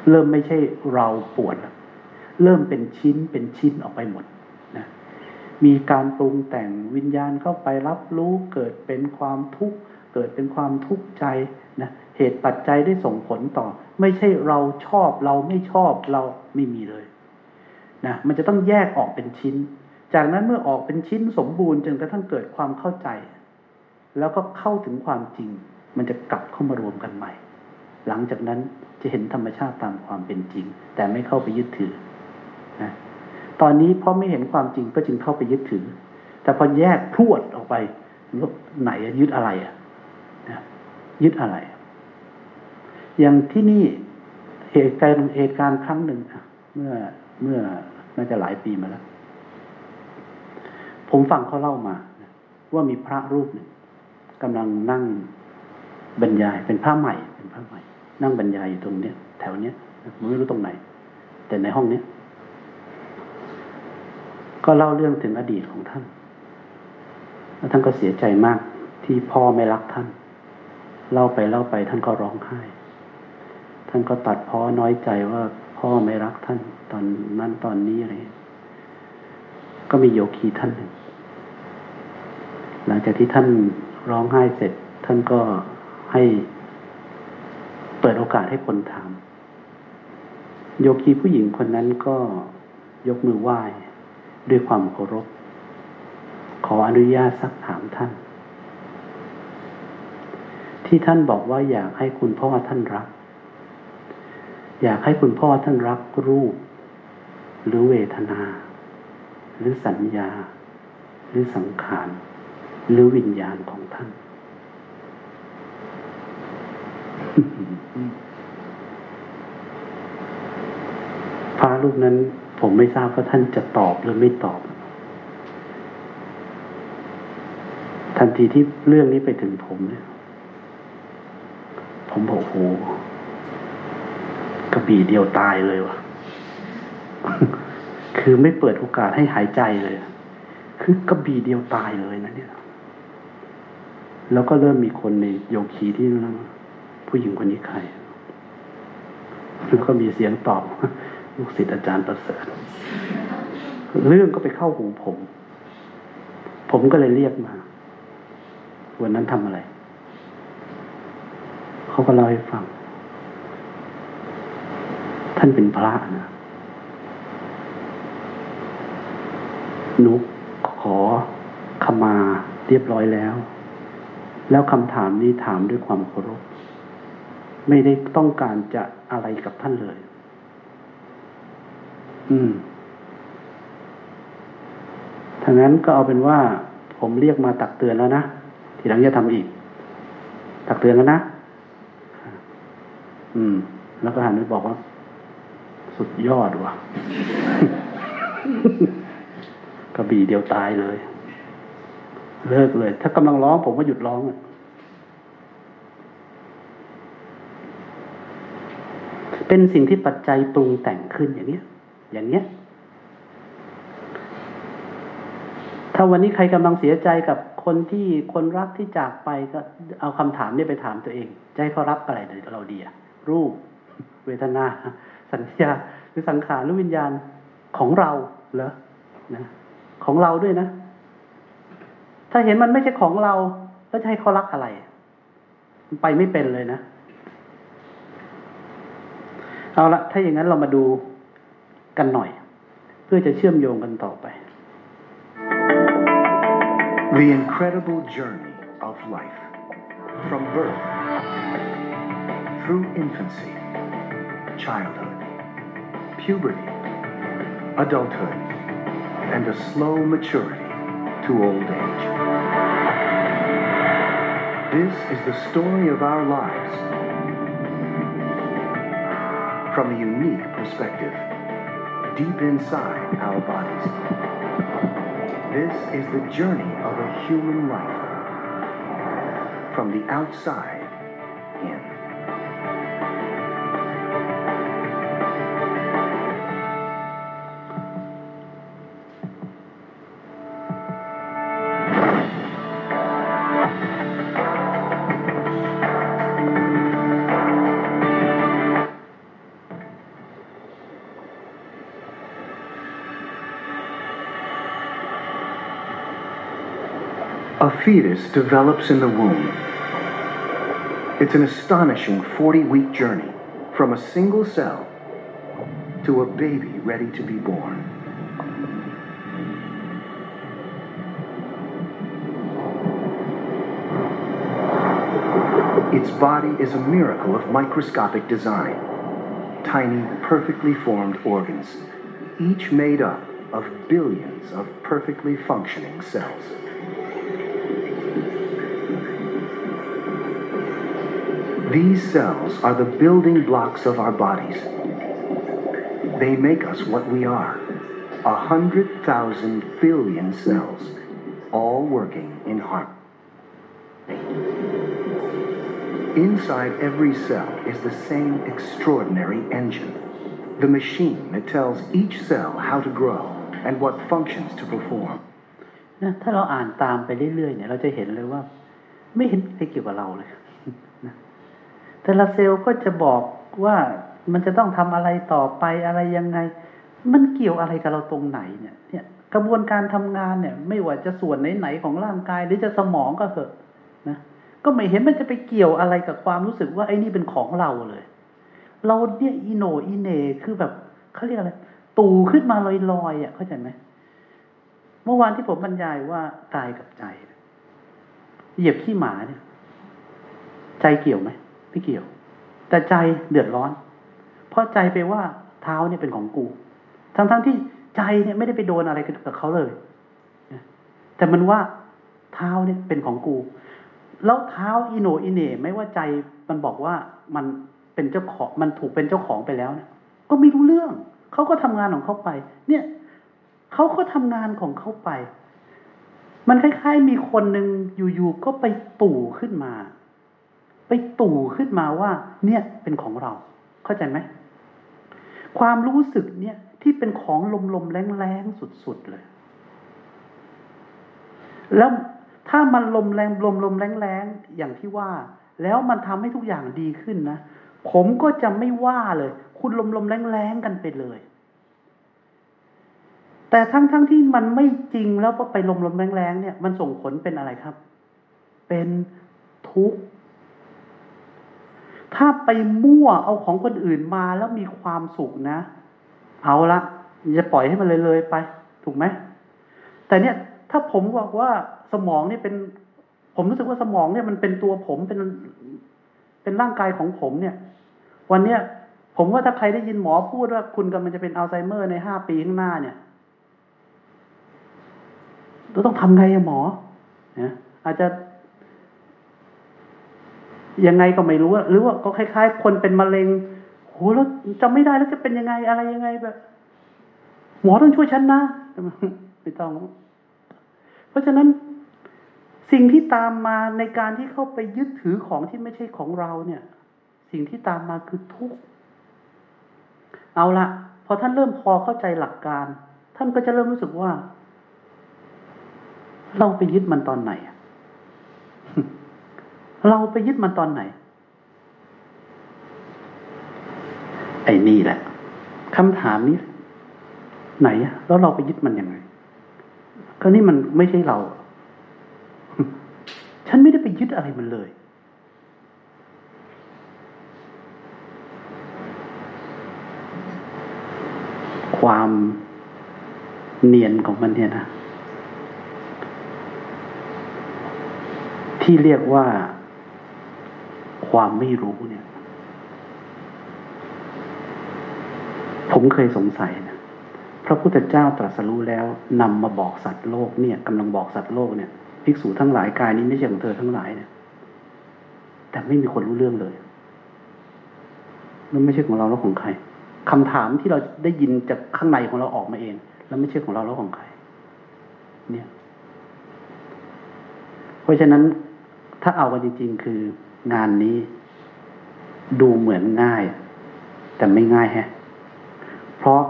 เริ่มไม่ใช่เราปวดเริ่มเป็นชิ้นเป็นชิ้นออกไปหมดนะมีการปรุงแต่งวิญญาณเข้าไปรับรู้เกิดเป็นความทุกข์เกิดเป็นความทุกข์ใจนะเหตุปัจจัยได้ส่งผลต่อ ไม่ใช่เราชอบเราไม่ชอบเราไม่มีเลย นะมันจะต้องแยกออกเป็นชิ้น จากนั้นเมื่อออกเป็นชิ้นสมบูรณ์จนกระทั่งเกิดความเข้าใจ แล้วก็เข้าถึงความจริง มันจะกลับเข้ามารวมกันใหม่ หลังจากนั้นจะเห็นธรรมชาติตามความเป็นจริง แต่ไม่เข้าไปยึดถือนะตอนนี้เพราะไม่เห็นความจริงก็จึงเข้าไปยึดถือ แต่พอแยกพรวดออกไปไหนยึดอะไรอะนะยึดอะไร อย่างที่นี่เหตุการณ์เหตุการณ์ครั้งหนึ่งเมื่อ เมื่อน่าจะหลายปีมาแล้ว ผมฟังเขาเล่ามาว่ามีพระรูปหนึ่งกำลังนั่งบรรยาย เป็นพระใหม่ เป็นพระใหม่ นั่งบรรยายอยู่ตรงเนี้ยแถวเนี้ยไม่รู้ตรงไหน แต่ในห้องเนี้ยก็เล่าเรื่องถึงอดีตของท่าน แล้วท่านก็เสียใจมากที่พ่อไม่รักท่าน เล่าไปเล่าไปท่านก็ร้องไห้ ท่านก็ตัดพ้อน้อยใจว่า พ่อไม่รักท่าน ตอนนั้นตอนนี้อะไร ก็มีโยคีท่านหนึ่งหลังจากที่ท่านร้องไห้เสร็จ ท่านก็ให้เปิดโอกาสให้คนถาม โยคีผู้หญิงคนนั้นก็ยกมือไหว้ด้วยความเคารพ ขออนุญาตสักถามท่าน ที่ท่านบอกว่าอยากให้คุณพ่อท่านรัก อยากให้คุณพ่อท่านรักรูป หรือเวทนา หรือสัญญา หรือสังขาร หรือวิญญาณของท่าน พระรูปนั้น ผมไม่ทราบว่าท่านจะตอบหรือไม่ตอบ ทันทีที่เรื่องนี้ไปถึงผมเนี่ย ผมบอกโห กระบี่เดียวตายเลยวะคือไม่เปิดโอกาสให้หายใจเลย คือกระบี่เดียวตายเลยนะเนี่ย แล้วก็เริ่มมีคนในโยคีที่นั่นผู้หญิงคนนี้ใคร แล้วก็มีเสียงตอบลูกศิษย์อาจารย์ประเสริฐ เรื่องก็ไปเข้าหูผม ผมก็เลยเรียกมา วันนั้นทำอะไร เขาก็เล่าให้ฟัง ท่านเป็นพระนะนุกขอขมาเรียบร้อยแล้ว แล้วคำถามนี้ถามด้วยความเคารพ ไม่ได้ต้องการจะอะไรกับท่านเลย อืมถ้างั้นก็เอาเป็นว่า ผมเรียกมาตักเตือนแล้วนะ ทีหลังจะทำอีก ตักเตือนแล้วนะ อืม แล้วก็หันไปบอกว่า สุดยอดว่ะกระบี่เดียวตายเลย เลิกเลย ถ้ากำลังร้องผมก็หยุดร้องอะเป็นสิ่งที่ปัจจัยปรุงแต่งขึ้นอย่างเนี้ย อย่างเนี้ย ถ้าวันนี้ใครกำลังเสียใจกับคนที่คนรักที่จากไปก็เอาคำถามนี้ไปถามตัวเอง จะให้เขารับอะไรเราดีอะรูป เวทนา สัญญาหรือสังขารหรือวิญญาณของเราเหรอนะของเราด้วยนะ ถ้าเห็นมันไม่ใช่ของเรา แล้วจะให้เขารักอะไร มันไปไม่เป็นเลยนะ เอาละถ้าอย่างนั้นเรามาดูกันหน่อย เพื่อจะเชื่อมโยงกันต่อไป The incredible journey of life from birth through infancy, childhood, puberty, adulthood, and a slow maturity to old age. This is the story of our lives from a unique perspective deep inside our bodies. This is the journey of a human life from the outside fetus develops in the womb. It's an astonishing 40 week journey from a single cell to a baby ready to be born. Its body is a miracle of microscopic design. Tiny, perfectly formed organs, each made up of billions of perfectly functioning cells. These cells are the building blocks of our bodies. They make us what we are a hundred thousand billion cells, all working in harmony. Inside every cell is the same extraordinary engine, the machine that tells each cell how to grow and what functions to perform. นะถ้าเราอ่านตามไปเรื่อยๆเนี่ย เราจะเห็นเลยว่า ไม่เห็นอะไรเกี่ยวกับเราเลยนะ แต่ละเซลล์ก็จะบอกว่ามันจะต้องทำอะไรต่อไปอะไรยังไง มันเกี่ยวอะไรกับเราตรงไหนเนี่ยเนี่ยกระบวนการทำงานเนี่ย ไม่ว่าจะส่วนไหนๆของร่างกายหรือจะสมองก็เถอะนะก็ไม่เห็นมันจะไปเกี่ยวอะไรกับความรู้สึกว่าไอ้นี่เป็นของเราเลย เราเนี่ยอีโนอีเนคือแบบเขาเรียกอะไรตูขึ้นมาลอยๆอะเข้าใจไหมเมื่อวานที่ผมบรรยายว่ากายกับใจ เหยียบขี้หมาเนี่ย ใจเกี่ยวไหม ไม่เกี่ยว แต่ใจเดือดร้อน เพราะใจไปว่าเท้าเนี่ยเป็นของกู ทั้งๆทที่ใจเนี่ยไม่ได้ไปโดนอะไรกับเขาเลย แต่มันว่าเท้าเนี่ยเป็นของกู แล้วเท้าอิโนอิเน่ไม่ว่าใจมันบอกว่ามันเป็นเจ้าของมันถูกเป็นเจ้าของไปแล้วก็ไม่รู้เรื่อง เขาก็ทำงานของเขาไป เนี่ยเขาก็ทำงานของเขาไป มันคล้ายๆมีคนหนึ่งอยู่ๆก็ไปตู่ขึ้นมา ไปตู่ขึ้นมาว่า เนี่ยเป็นของเรา เข้าใจไหมความรู้สึกเนี่ยที่เป็นของลมๆแรงๆสุดๆเลย แล้วถ้ามันลมแรงลมลมแรงแรงอย่างที่ว่า แล้วมันทำให้ทุกอย่างดีขึ้นนะผมก็จะไม่ว่าเลย คุณลมลมแรงแรงกันไปเลย แต่ทั้งๆทที่มันไม่จริงแล้วก็ไปลมลมแรงๆเนี่ย มันส่งผลเป็นอะไรครับ เป็นทุกข์ ถ้าไปมั่วเอาของคนอื่นมาแล้วมีความสุขนะ เอาละจะปล่อยให้มันเลยเลยไป ถูกไหม แต่เนี่ยถ้าผมบอกว่าสมองนี่เป็น ผมรู้สึกว่าสมองเนี่ยมันเป็นตัวผมเป็นเป็นร่างกายของผมเนี่ย วันเนี้ยผมว่าถ้าใครได้ยินหมอพูดว่าคุณกำลังจะเป็นอัลไซเมอร์ในห้าปีข้างหน้าเนี่ยเราต้องทำไงอะหมอเนี่ยอาจจะ ยังไงก็ไม่รู้หรือว่าก็คล้ายๆ คนเป็นมะเร็งโหแล้วจำไม่ได้แล้วจะเป็นยังไงอะไรยังไงแบบ หมอต้องช่วยฉันนะไม่ต้อง เพราะฉะนั้นสิ่งที่ตามมาในการที่เข้าไปยึดถือของที่ไม่ใช่ของเราเนี่ย สิ่งที่ตามมาคือทุกข์เอาละพอท่านเริ่มพอเข้าใจหลักการ ท่านก็จะเริ่มรู้สึกว่า เราไปยึดมันตอนไหน เราไปยึดมันตอนไหน ไอ้นี่แหละคำถามนี้ ไหนะแล้วเราไปยึดมันยังไง ก็นี่มันไม่ใช่เรา ฉันไม่ได้ไปยึดอะไรมันเลยความเนียนของมันเนี่ยนะ ที่เรียกว่า ความไม่รู้เนี่ย ผมเคยสงสัยนะพระพุทธเจ้าตรัสรู้แล้วนำมาบอกสัตว์โลกเนี่ยกำลังบอกสัตว์โลกเนี่ยภิกษุทั้งหลายกายนี้ไม่ใช่ของเธอทั้งหลายเนี่ย แต่ไม่มีคนรู้เรื่องเลยแล้วไม่ใช่ของเราแล้วของใครคำถามที่เราได้ยินจากข้างในของเราออกมาเอง แล้วไม่ใช่ของเราแล้วของใคร เนี่ย เพราะฉะนั้นถ้าเอากันจริง ๆ คือ งานนี้ดูเหมือนง่าย แต่ไม่ง่ายแฮะ เพราะ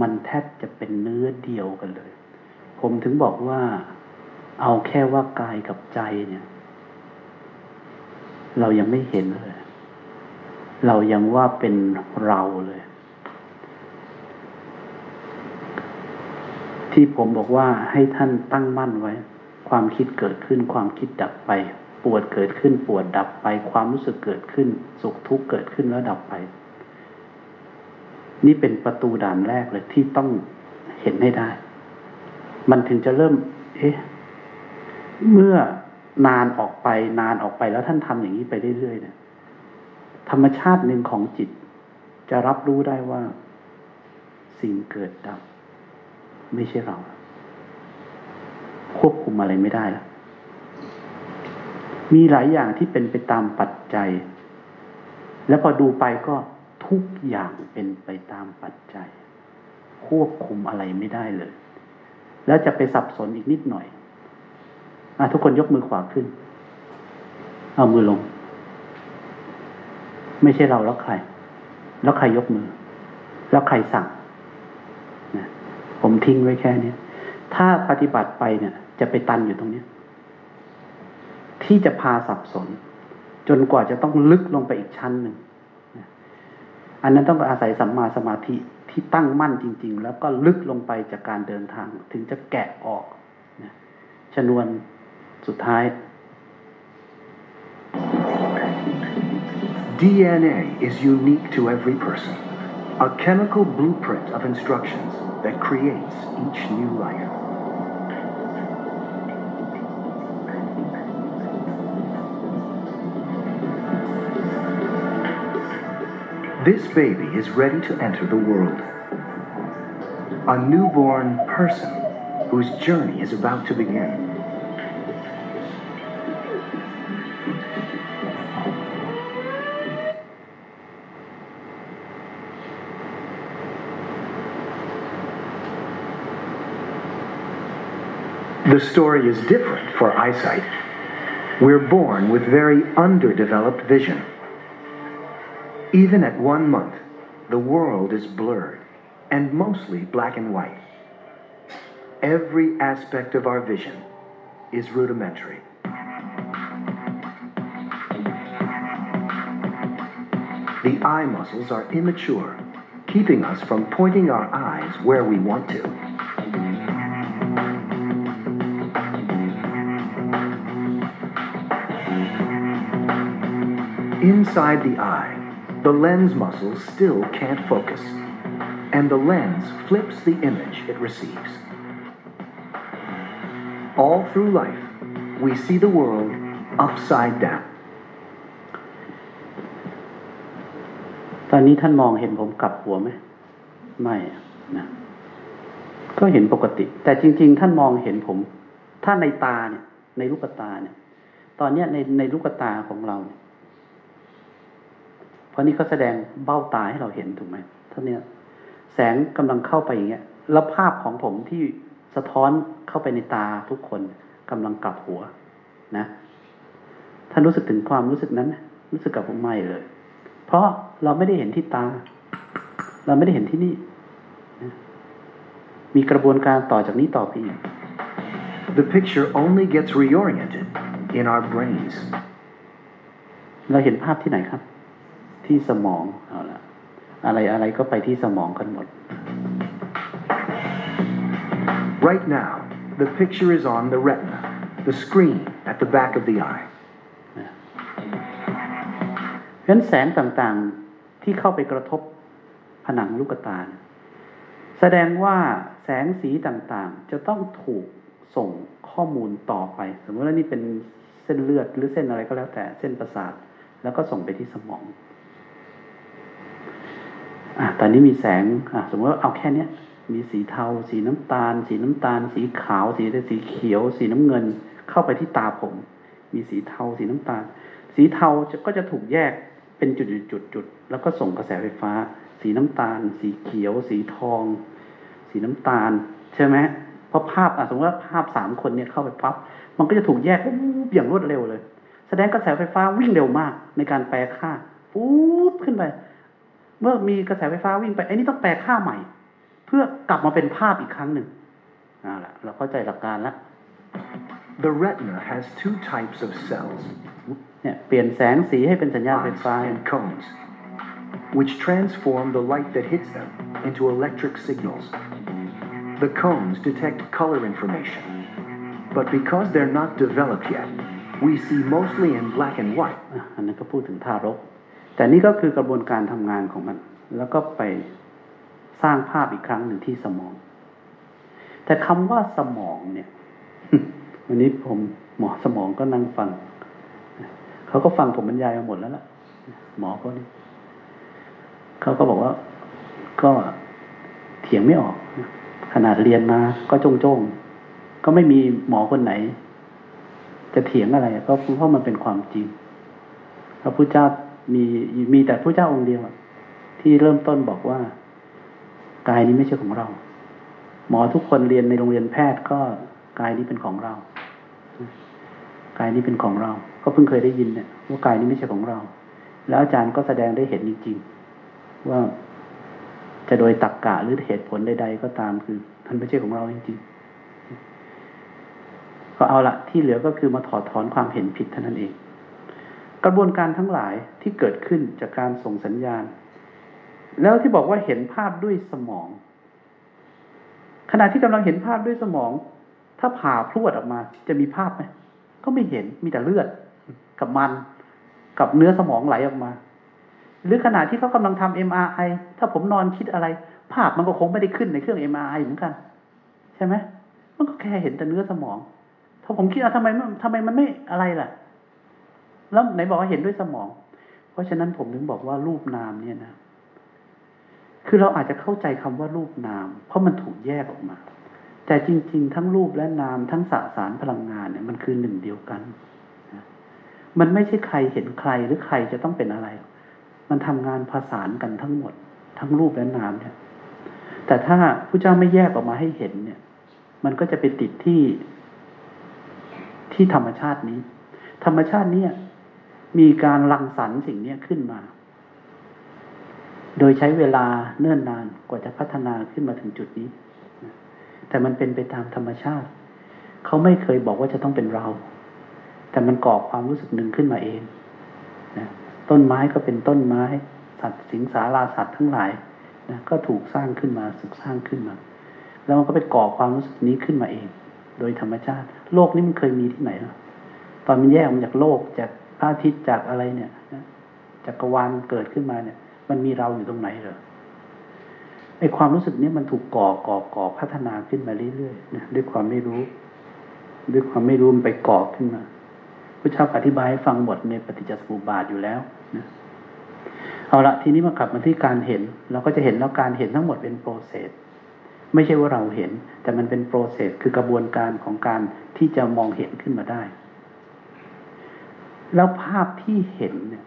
มันแทบจะเป็นเนื้อเดียวกันเลย ผมถึงบอกว่า เอาแค่ว่ากายกับใจเนี่ย เรายังไม่เห็นเลย เรายังว่าเป็นเราเลย ที่ผมบอกว่าให้ท่านตั้งมั่นไว้ ความคิดเกิดขึ้นความคิดดับไป ปวดเกิดขึ้นปวดดับไป ความรู้สึกเกิดขึ้น สุขทุกข์เกิดขึ้นแล้วดับไป นี่เป็นประตูด่านแรกเลยที่ต้องเห็นให้ได้ มันถึงจะเริ่ม เอ๊ะ เมื่อนานออกไป นานออกไปแล้วท่านทำอย่างนี้ไปเรื่อยๆเนี่ยธรรมชาติหนึ่งของจิต จะรับรู้ได้ว่า สิ่งเกิดดับ ไม่ใช่เรา ควบคุมอะไรไม่ได้แล้ว มีหลายอย่างที่เป็นไปตามปัจจัย แล้วพอดูไปก็ทุกอย่างเป็นไปตามปัจจัย ควบคุมอะไรไม่ได้เลย แล้วจะไปสับสนอีกนิดหน่อยอทุกคนยกมือขวาขึ้น เอามือลง ไม่ใช่เราแล้วใคร แล้วใครยกมือ แล้วใครสั่งนะผมทิ้งไว้แค่นี้ถ้าปฏิบัติไปเนี่ย จะไปตันอยู่ตรงนี้ ที่จะพาสับสน จนกว่าจะต้องลึกลงไปอีกชั้นหนึ่งอันนั้นต้องอาศัยสัมมาสมาธิที่ตั้งมั่นจริง ๆ แล้วก็ลึกลงไปจากการเดินทาง ถึงจะแกะออกชนวนสุดท้าย DNA is unique to every person, a chemical blueprint of instructions that creates each new life. This baby is ready to enter the world. A newborn person whose journey is about to begin. The story is different for eyesight. We're born with very underdeveloped vision. Even at one month, the world is blurred and mostly black and white. Every aspect of our vision is rudimentary. The eye muscles are immature, keeping us from pointing our eyes where we want to. Inside the eye, the lens muscles still can't focus, and the lens flips the image it receives. All through life, we see the world upside down. ตอนนี้ท่านมองเห็นผมกลับหัวไหมไม่นะก็เห็นปกติ แต่จริง ๆ ท่านมองเห็นผม ถ้าในตาเนี่ย ในลูกตาเนี่ย ตอนเนี้ยในในลูกตาของเราเนี่ย เพราะนี่เขาแสดงเบ้าตาให้เราเห็นถูกไหมท่านเนี้ยแสงกำลังเข้าไปอย่างเงี้ยแล้วภาพของผมที่สะท้อนเข้าไปในตาทุกคนกำลังกลับหัวนะท่านรู้สึกถึงความรู้สึกนั้นไหมรู้สึกกับผมไม่เลย เพราะเราไม่ได้เห็นที่ตา เราไม่ได้เห็นที่นี่นะมีกระบวนการต่อจากนี้ต่อไปอีก The picture only gets reoriented in our brains. เราเห็นภาพที่ไหนครับ ที่สมองเอาละอะไรอะไรก็ไปที่สมองกันหมด Right now, the picture is on the retina, the screen at the back of the eye. เพราะฉะนั้นแสงต่างๆที่เข้าไปกระทบผนังลูกตาเนี่ยแสดงว่าแสงสีต่างๆ จะต้องถูกส่งข้อมูลต่อไป สมมติว่านี่เป็นเส้นเลือดหรือเส้นอะไรก็แล้วแต่เส้นประสาท แล้วก็ส่งไปที่สมอง อะตอนนี้มีแสงอะสมมติว่าเอาแค่เนี้ยมีสีเทา สีน้ำตาล สีน้ำตาล สีขาว สีสีเขียว สีน้ำเงิน เข้าไปที่ตาผม มีสีเทา สีน้ำตาล สีเทาจะก็จะถูกแยกเป็นจุดจุดจุดๆแล้วก็ส่งกระแสไฟฟ้า สีน้ำตาล สีเขียว สีทอง สีน้ำตาล ใช่ไหมเพราะภาพอะสมมติว่าภาพสามคนเนี่ยเข้าไปปั๊บมันก็จะถูกแยกปุ๊บอย่างรวดเร็วเลย แสดงกระแสไฟฟ้าวิ่งเร็วมากในการแปลค่าปุ๊บขึ้นไป เมื่อมีกระแสไฟฟ้าวิ่งไปไอ้นี่ต้องแปลค่าใหม่ เพื่อกลับมาเป็นภาพอีกครั้งหนึ่งเอาละเราเข้าใจหลักการแล้ว The retina has two types of cells, เนี่ยเปลี่ยนแสงสีให้เป็นสัญญาณไฟ rods ฟ้า and cones, which transform the light that hits them into electric signals. The cones detect color information, But because they're not developed yet, we see mostly in black and white. อะอันนั้นก็พูดถึงทารก แต่นี่ก็คือกระบวนการทำงานของมัน แล้วก็ไปสร้างภาพอีกครั้งหนึ่งที่สมอง แต่คำว่าสมองเนี่ย วันนี้ผมหมอสมองก็นั่งฟัง เขาก็ฟังผมบรรยายมาหมดแล้วล่ะ หมอเขานี่เขาก็บอกว่าก็เถียงไม่ออก ขนาดเรียนมาก็จงจงๆก็ไม่มีหมอคนไหน จะเถียงอะไรก็เพราะมันเป็นความจริงพระพุทธเจ้า มีมีแต่พระเจ้าองค์เดียวที่เริ่มต้นบอกว่ากายนี้ไม่ใช่ของเรา หมอทุกคนเรียนในโรงเรียนแพทย์ก็กายนี้เป็นของเรา กายนี้เป็นของเรา ก็เพิ่งเคยได้ยินเนี่ยว่ากายนี้ไม่ใช่ของเรา แล้วอาจารย์ก็แสดงได้เห็นจริงๆว่าจะโดยตักกะหรือเหตุผลใดๆก็ตามคือมันไม่ใช่ของเราจริงๆก็เอาละที่เหลือก็คือมาถอดถอนความเห็นผิดเท่านั้นเอง กระบวนการทั้งหลายที่เกิดขึ้นจากการส่งสัญญาณ แล้วที่บอกว่าเห็นภาพด้วยสมอง ขณะที่กำลังเห็นภาพด้วยสมอง ถ้าผ่าพรวดออกมา จะมีภาพไหมก็ไม่เห็นมีแต่เลือด กับมันกับเนื้อสมองไหลออกมา หรือขณะที่เขากำลังทำ MRI ถ้าผมนอนคิดอะไร ภาพมันก็คงไม่ได้ขึ้นในเครื่อง MRI เหมือนกัน ใช่ไหมมันก็แค่เห็นแต่เนื้อสมอง ถ้าผมคิดว่าทำไมทำไมมันไม่อะไรล่ะ แล้วไหนบอกว่าเห็นด้วยสมอง เพราะฉะนั้นผมถึงบอกว่ารูปนามเนี่ยนะ คือเราอาจจะเข้าใจคำว่ารูปนาม เพราะมันถูกแยกออกมา แต่จริง ๆ ทั้งรูปและนามทั้งสสารพลังงานเนี่ยมันคือหนึ่งเดียวกัน มันไม่ใช่ใครเห็นใครหรือใครจะต้องเป็นอะไร มันทำงานผสานกันทั้งหมด ทั้งรูปและนามเนี่ย แต่ถ้าผู้เจ้าไม่แยกออกมาให้เห็นเนี่ย มันก็จะไปติดที่ที่ธรรมชาตินี้ ธรรมชาติเนี้ มีการรังสรรค์สิ่งนี้ขึ้นมา โดยใช้เวลาเนิ่นนานกว่าจะพัฒนาขึ้นมาถึงจุดนี้ แต่มันเป็นไปตามธรรมชาติ เขาไม่เคยบอกว่าจะต้องเป็นเรา แต่มันก่อความรู้สึกหนึ่งขึ้นมาเองนะต้นไม้ก็เป็นต้นไม้ สัตว์สิงสาราสัตว์ทั้งหลายนะก็ถูกสร้างขึ้นมาสึกสร้างขึ้นมา แล้วมันก็ไปก่อความรู้สึกนี้ขึ้นมาเอง โดยธรรมชาติ โลกนี้มันเคยมีที่ไหนหรอตอนมันแยกออกจากโลกจาก พระอาทิตย์จากอะไรเนี่ยจักรวาลเกิดขึ้นมาเนี่ย มันมีเราอยู่ตรงไหนเหรอไอความรู้สึกนี้มันถูกก่อก่อก่อพัฒนาขึ้นมาเรื่อยๆนะด้วยความไม่รู้ ด้วยความไม่รู้มันไปก่อขึ้นมาพระเจ้าอธิบายให้ฟังหมดในปฏิจจสมุปบาทอยู่แล้วนะเอาละทีนี้มากลับมาที่การเห็น เราก็จะเห็นแล้วการเห็นทั้งหมดเป็นโปรเซสไม่ใช่ว่าเราเห็น แต่มันเป็นโปรเซสคือกระบวนการของการที่จะมองเห็นขึ้นมาได้ แล้วภาพที่เห็นเนี่ย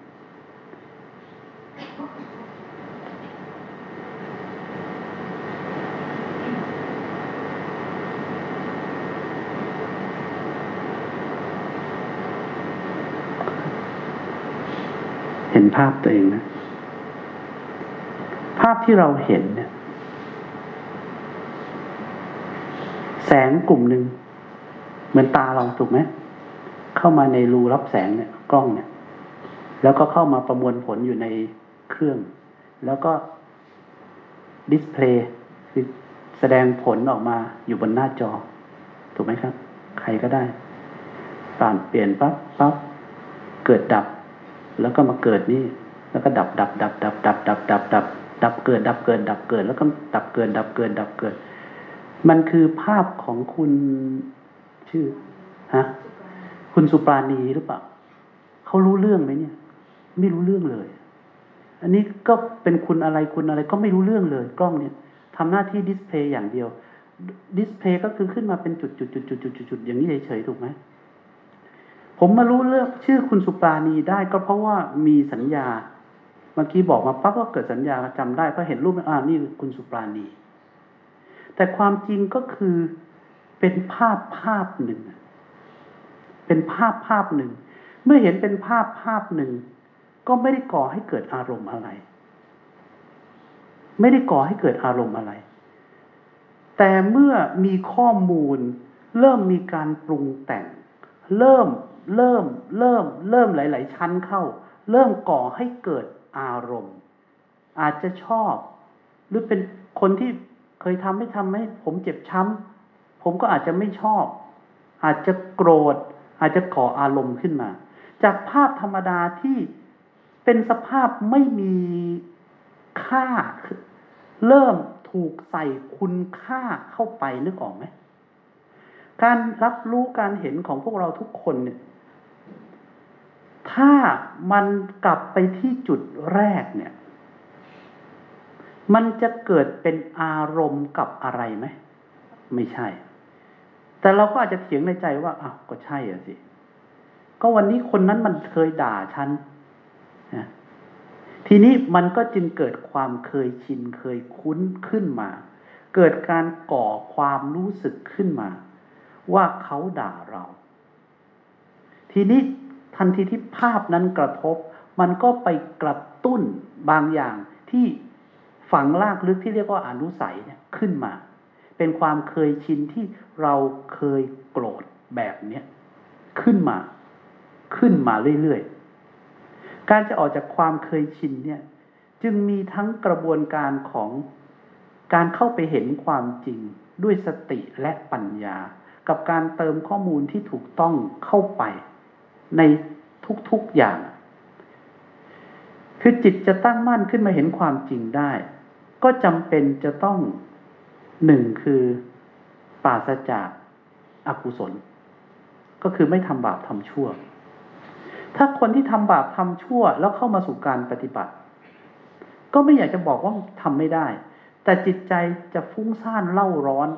เห็นภาพตัวเองนะ ภาพที่เราเห็นเนี่ย แสงกลุ่มหนึ่งเหมือนตาเราถูกไหม เข้ามาในรูรับแสงเนี่ยกล้องเนี่ย แล้วก็เข้ามาประมวลผลอยู่ในเครื่อง แล้วก็ดิสเพลย์คือแสดงผลออกมาอยู่บนหน้าจอ ถูกไหมครับ ใครก็ได้ป่านเปลี่ยนปั๊บปั๊บเกิดดับ แล้วก็มาเกิดนี่ แล้วก็ดับดับดับดับดับดับดับดับดับเกิด ดับเกิด ดับเกิด แล้วก็ดับเกิด ดับเกิด ดับเกิด มันคือภาพของคุณชื่อฮะ คุณสุปราณีหรือเปล่าเขารู้เรื่องไหมเนี่ย ไม่รู้เรื่องเลย อันนี้ก็เป็นคุณอะไรคุณอะไรก็ไม่รู้เรื่องเลย กล้องเนี่ยทำหน้าที่ดิสเพย์อย่างเดียว ดิสเพย์ก็คือขึ้นมาเป็นจุดจุดจุดจุดจุดจุดจุดอย่างนี้เฉยๆถูกไหมผมมารู้เรื่องชื่อคุณสุปราณีได้ก็เพราะว่ามีสัญญา เมื่อกี้บอกมาปั๊บก็เกิดสัญญาจำได้เพราะเห็นรูปอ่านี่คุณสุปราณี แต่ความจริงก็คือเป็นภาพภาพหนึ่ง เป็นภาพภาพหนึ่ง เมื่อเห็นเป็นภาพภาพหนึ่ง ก็ไม่ได้ก่อให้เกิดอารมณ์อะไร ไม่ได้ก่อให้เกิดอารมณ์อะไร แต่เมื่อมีข้อมูล เริ่มมีการปรุงแต่ง เริ่มเริ่ม เริ่ม เริ่มหลาย ๆ ชั้นเข้า เริ่มก่อให้เกิดอารมณ์ อาจจะชอบ หรือเป็นคนที่เคยทำให้ทำให้ผมเจ็บช้ำผมก็อาจจะไม่ชอบ อาจจะโกรธ อาจจะก่ออารมณ์ขึ้นมา จากภาพธรรมดาที่เป็นสภาพไม่มีค่า เริ่มถูกใส่คุณค่าเข้าไปนึกออกไหม การรับรู้การเห็นของพวกเราทุกคนเนี่ย ถ้ามันกลับไปที่จุดแรกเนี่ย มันจะเกิดเป็นอารมณ์กับอะไรไหม ไม่ใช่ แต่เราก็อาจจะเถียงในใจว่าอ้าวก็ใช่อะสิ ก็วันนี้คนนั้นมันเคยด่าฉันนะทีนี้มันก็จึงเกิดความเคยชินเคยคุ้นขึ้นมา เกิดการก่อความรู้สึกขึ้นมา ว่าเขาด่าเรา ทีนี้ทันทีที่ภาพนั้นกระทบ มันก็ไปกระตุ้นบางอย่างที่ฝังลากลึกที่เรียกว่าอนุสัยเนี่ยขึ้นมา เป็นความเคยชินที่เราเคยโกรธแบบเนี้ยขึ้นมา ขึ้นมาเรื่อยๆ การจะออกจากความเคยชินเนี่ย จึงมีทั้งกระบวนการของการเข้าไปเห็นความจริงด้วยสติและปัญญา กับการเติมข้อมูลที่ถูกต้องเข้าไปในทุกๆอย่าง คือจิตจะตั้งมั่นขึ้นมาเห็นความจริงได้ ก็จำเป็นจะต้อง หนึ่งคือปราศจากอากุศล ก็คือไม่ทำบาปทำชั่ว ถ้าคนที่ทำบาปทำชั่ว แล้วเข้ามาสู่การปฏิบัติ ก็ไม่อยากจะบอกว่าทำไม่ได้ แต่จิตใจจะฟุ้งซ่านเล่าร้อน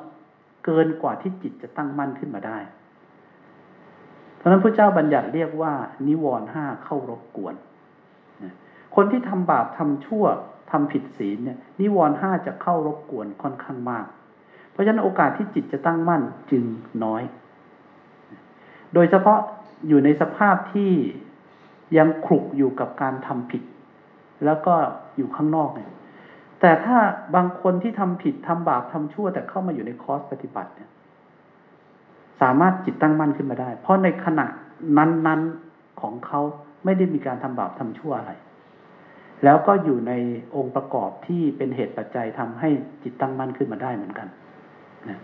เกินกว่าที่จิตจะตั้งมั่นขึ้นมาได้ เพราะนั้นพระเจ้าบัญญัติเรียกว่า นิวรณ์ห้าเข้ารบกวน คนที่ทำบาปทำชั่ว ทำผิดศีลเนี่ยนิวรณ์ห้าจะเข้ารบกวนค่อนข้างมาก เพราะฉะนั้นโอกาสที่จิตจะตั้งมั่นจึงน้อย โดยเฉพาะอยู่ในสภาพที่ยังคลุกอยู่กับการทำผิด แล้วก็อยู่ข้างนอกเนี่ยแต่ถ้าบางคนที่ทำผิดทำบาปทำชั่ว แต่เข้ามาอยู่ในคอร์สปฏิบัติเนี่ยสามารถจิตตั้งมั่นขึ้นมาได้ เพราะในขณะนั้นๆของเขาไม่ได้มีการทำบาปทำชั่วอะไร แล้วก็อยู่ในองค์ประกอบที่เป็นเหตุปัจจัยทำให้จิตตั้งมั่นขึ้นมาได้เหมือนกันนะ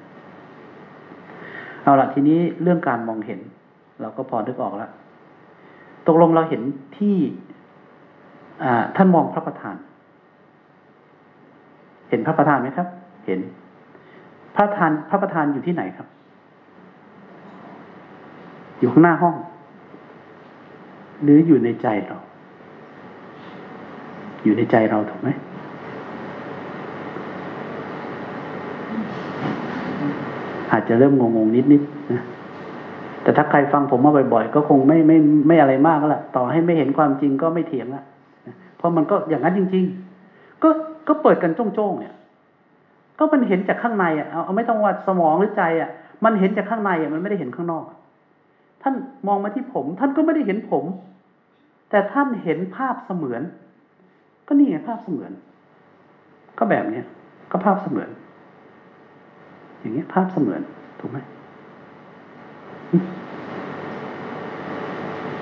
เอาละทีนี้เรื่องการมองเห็น เราก็พอนึกออกแล้วตกลงเราเห็นที่ท่านมองพระประธาน เห็นพระประธานไหมครับ เห็น พระประธานพระประธานอยู่ที่ไหนครับ อยู่ข้างหน้าห้อง หรืออยู่ในใจเรา อยู่ในใจเราถูกไหมอาจจะเริ่มงงๆนิดๆนะ แต่ถ้าใครฟังผมมาบ่อยๆ ก็คงไม่ไม่ไม่อะไรมากแล้วล่ะ ต่อให้ไม่เห็นความจริงก็ไม่เถียงละเพราะมันก็อย่างนั้นจริง ๆ ก็ก็เปิดกันจ้องๆเนี่ย ก็มันเห็นจากข้างในอะเอาไม่ต้องว่าสมองหรือใจอะ มันเห็นจากข้างในอะมันไม่ได้เห็นข้างนอก ท่านมองมาที่ผม ท่านก็ไม่ได้เห็นผม แต่ท่านเห็นภาพเสมือน ก็นี่ไงภาพเสมือน ก็แบบเนี้ยก็ภาพเสมือน อย่างเงี้ยภาพเสมือนถูกไหม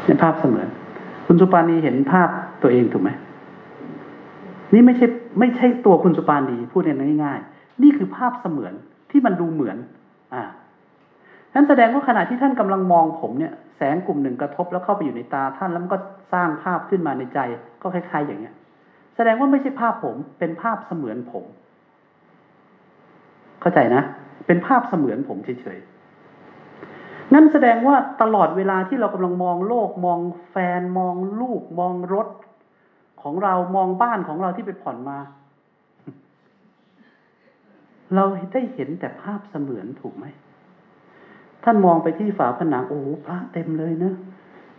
เป็นภาพเสมือน คุณสุปานีเห็นภาพตัวเองถูกไหมนี่ไม่ใช่ไม่ใช่ตัวคุณสุปานีพูดง่ายๆ นี่คือภาพเสมือนที่มันดูเหมือน อ่านั้นแสดงว่าขณะที่ท่านกำลังมองผมเนี่ย แสงกลุ่มหนึ่งกระทบแล้วเข้าไปอยู่ในตาท่านแล้วมันก็สร้างภาพขึ้นมาในใจ ก็คล้ายๆอย่างเนี้ย ดงว่าไม่ใช่ภาพผม เป็นภาพเสมือนผม เข้าใจนะ เป็นภาพเสมือนผมเฉยๆนั่นแสดงว่าตลอดเวลาที่เรากำลังมองโลก มองแฟน มองลูก มองรถของเรา มองบ้านของเราที่ไปผ่อนมา เราได้เห็นแต่ภาพเสมือนถูกไหม ท่านมองไปที่ฝาผนังโอ้พระเต็มเลยนะ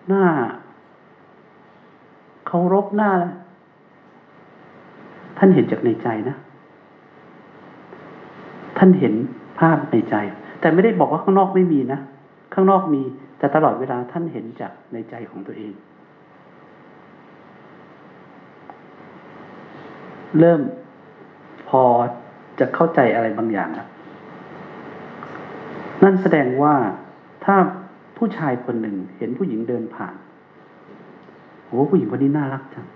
หน้าเคารพหน้าเลย ท่านเห็นจากในใจนะ ท่านเห็นภาพในใจ แต่ไม่ได้บอกว่าข้างนอกไม่มีนะ ข้างนอกมี แต่ตลอดเวลาท่านเห็นจากในใจของตัวเอง เริ่มพอจะเข้าใจอะไรบางอย่างแล้วนั่นแสดงว่าถ้าผู้ชายคนหนึ่งเห็นผู้หญิงเดินผ่านโอ้ผู้หญิงคนนี้น่ารักจัง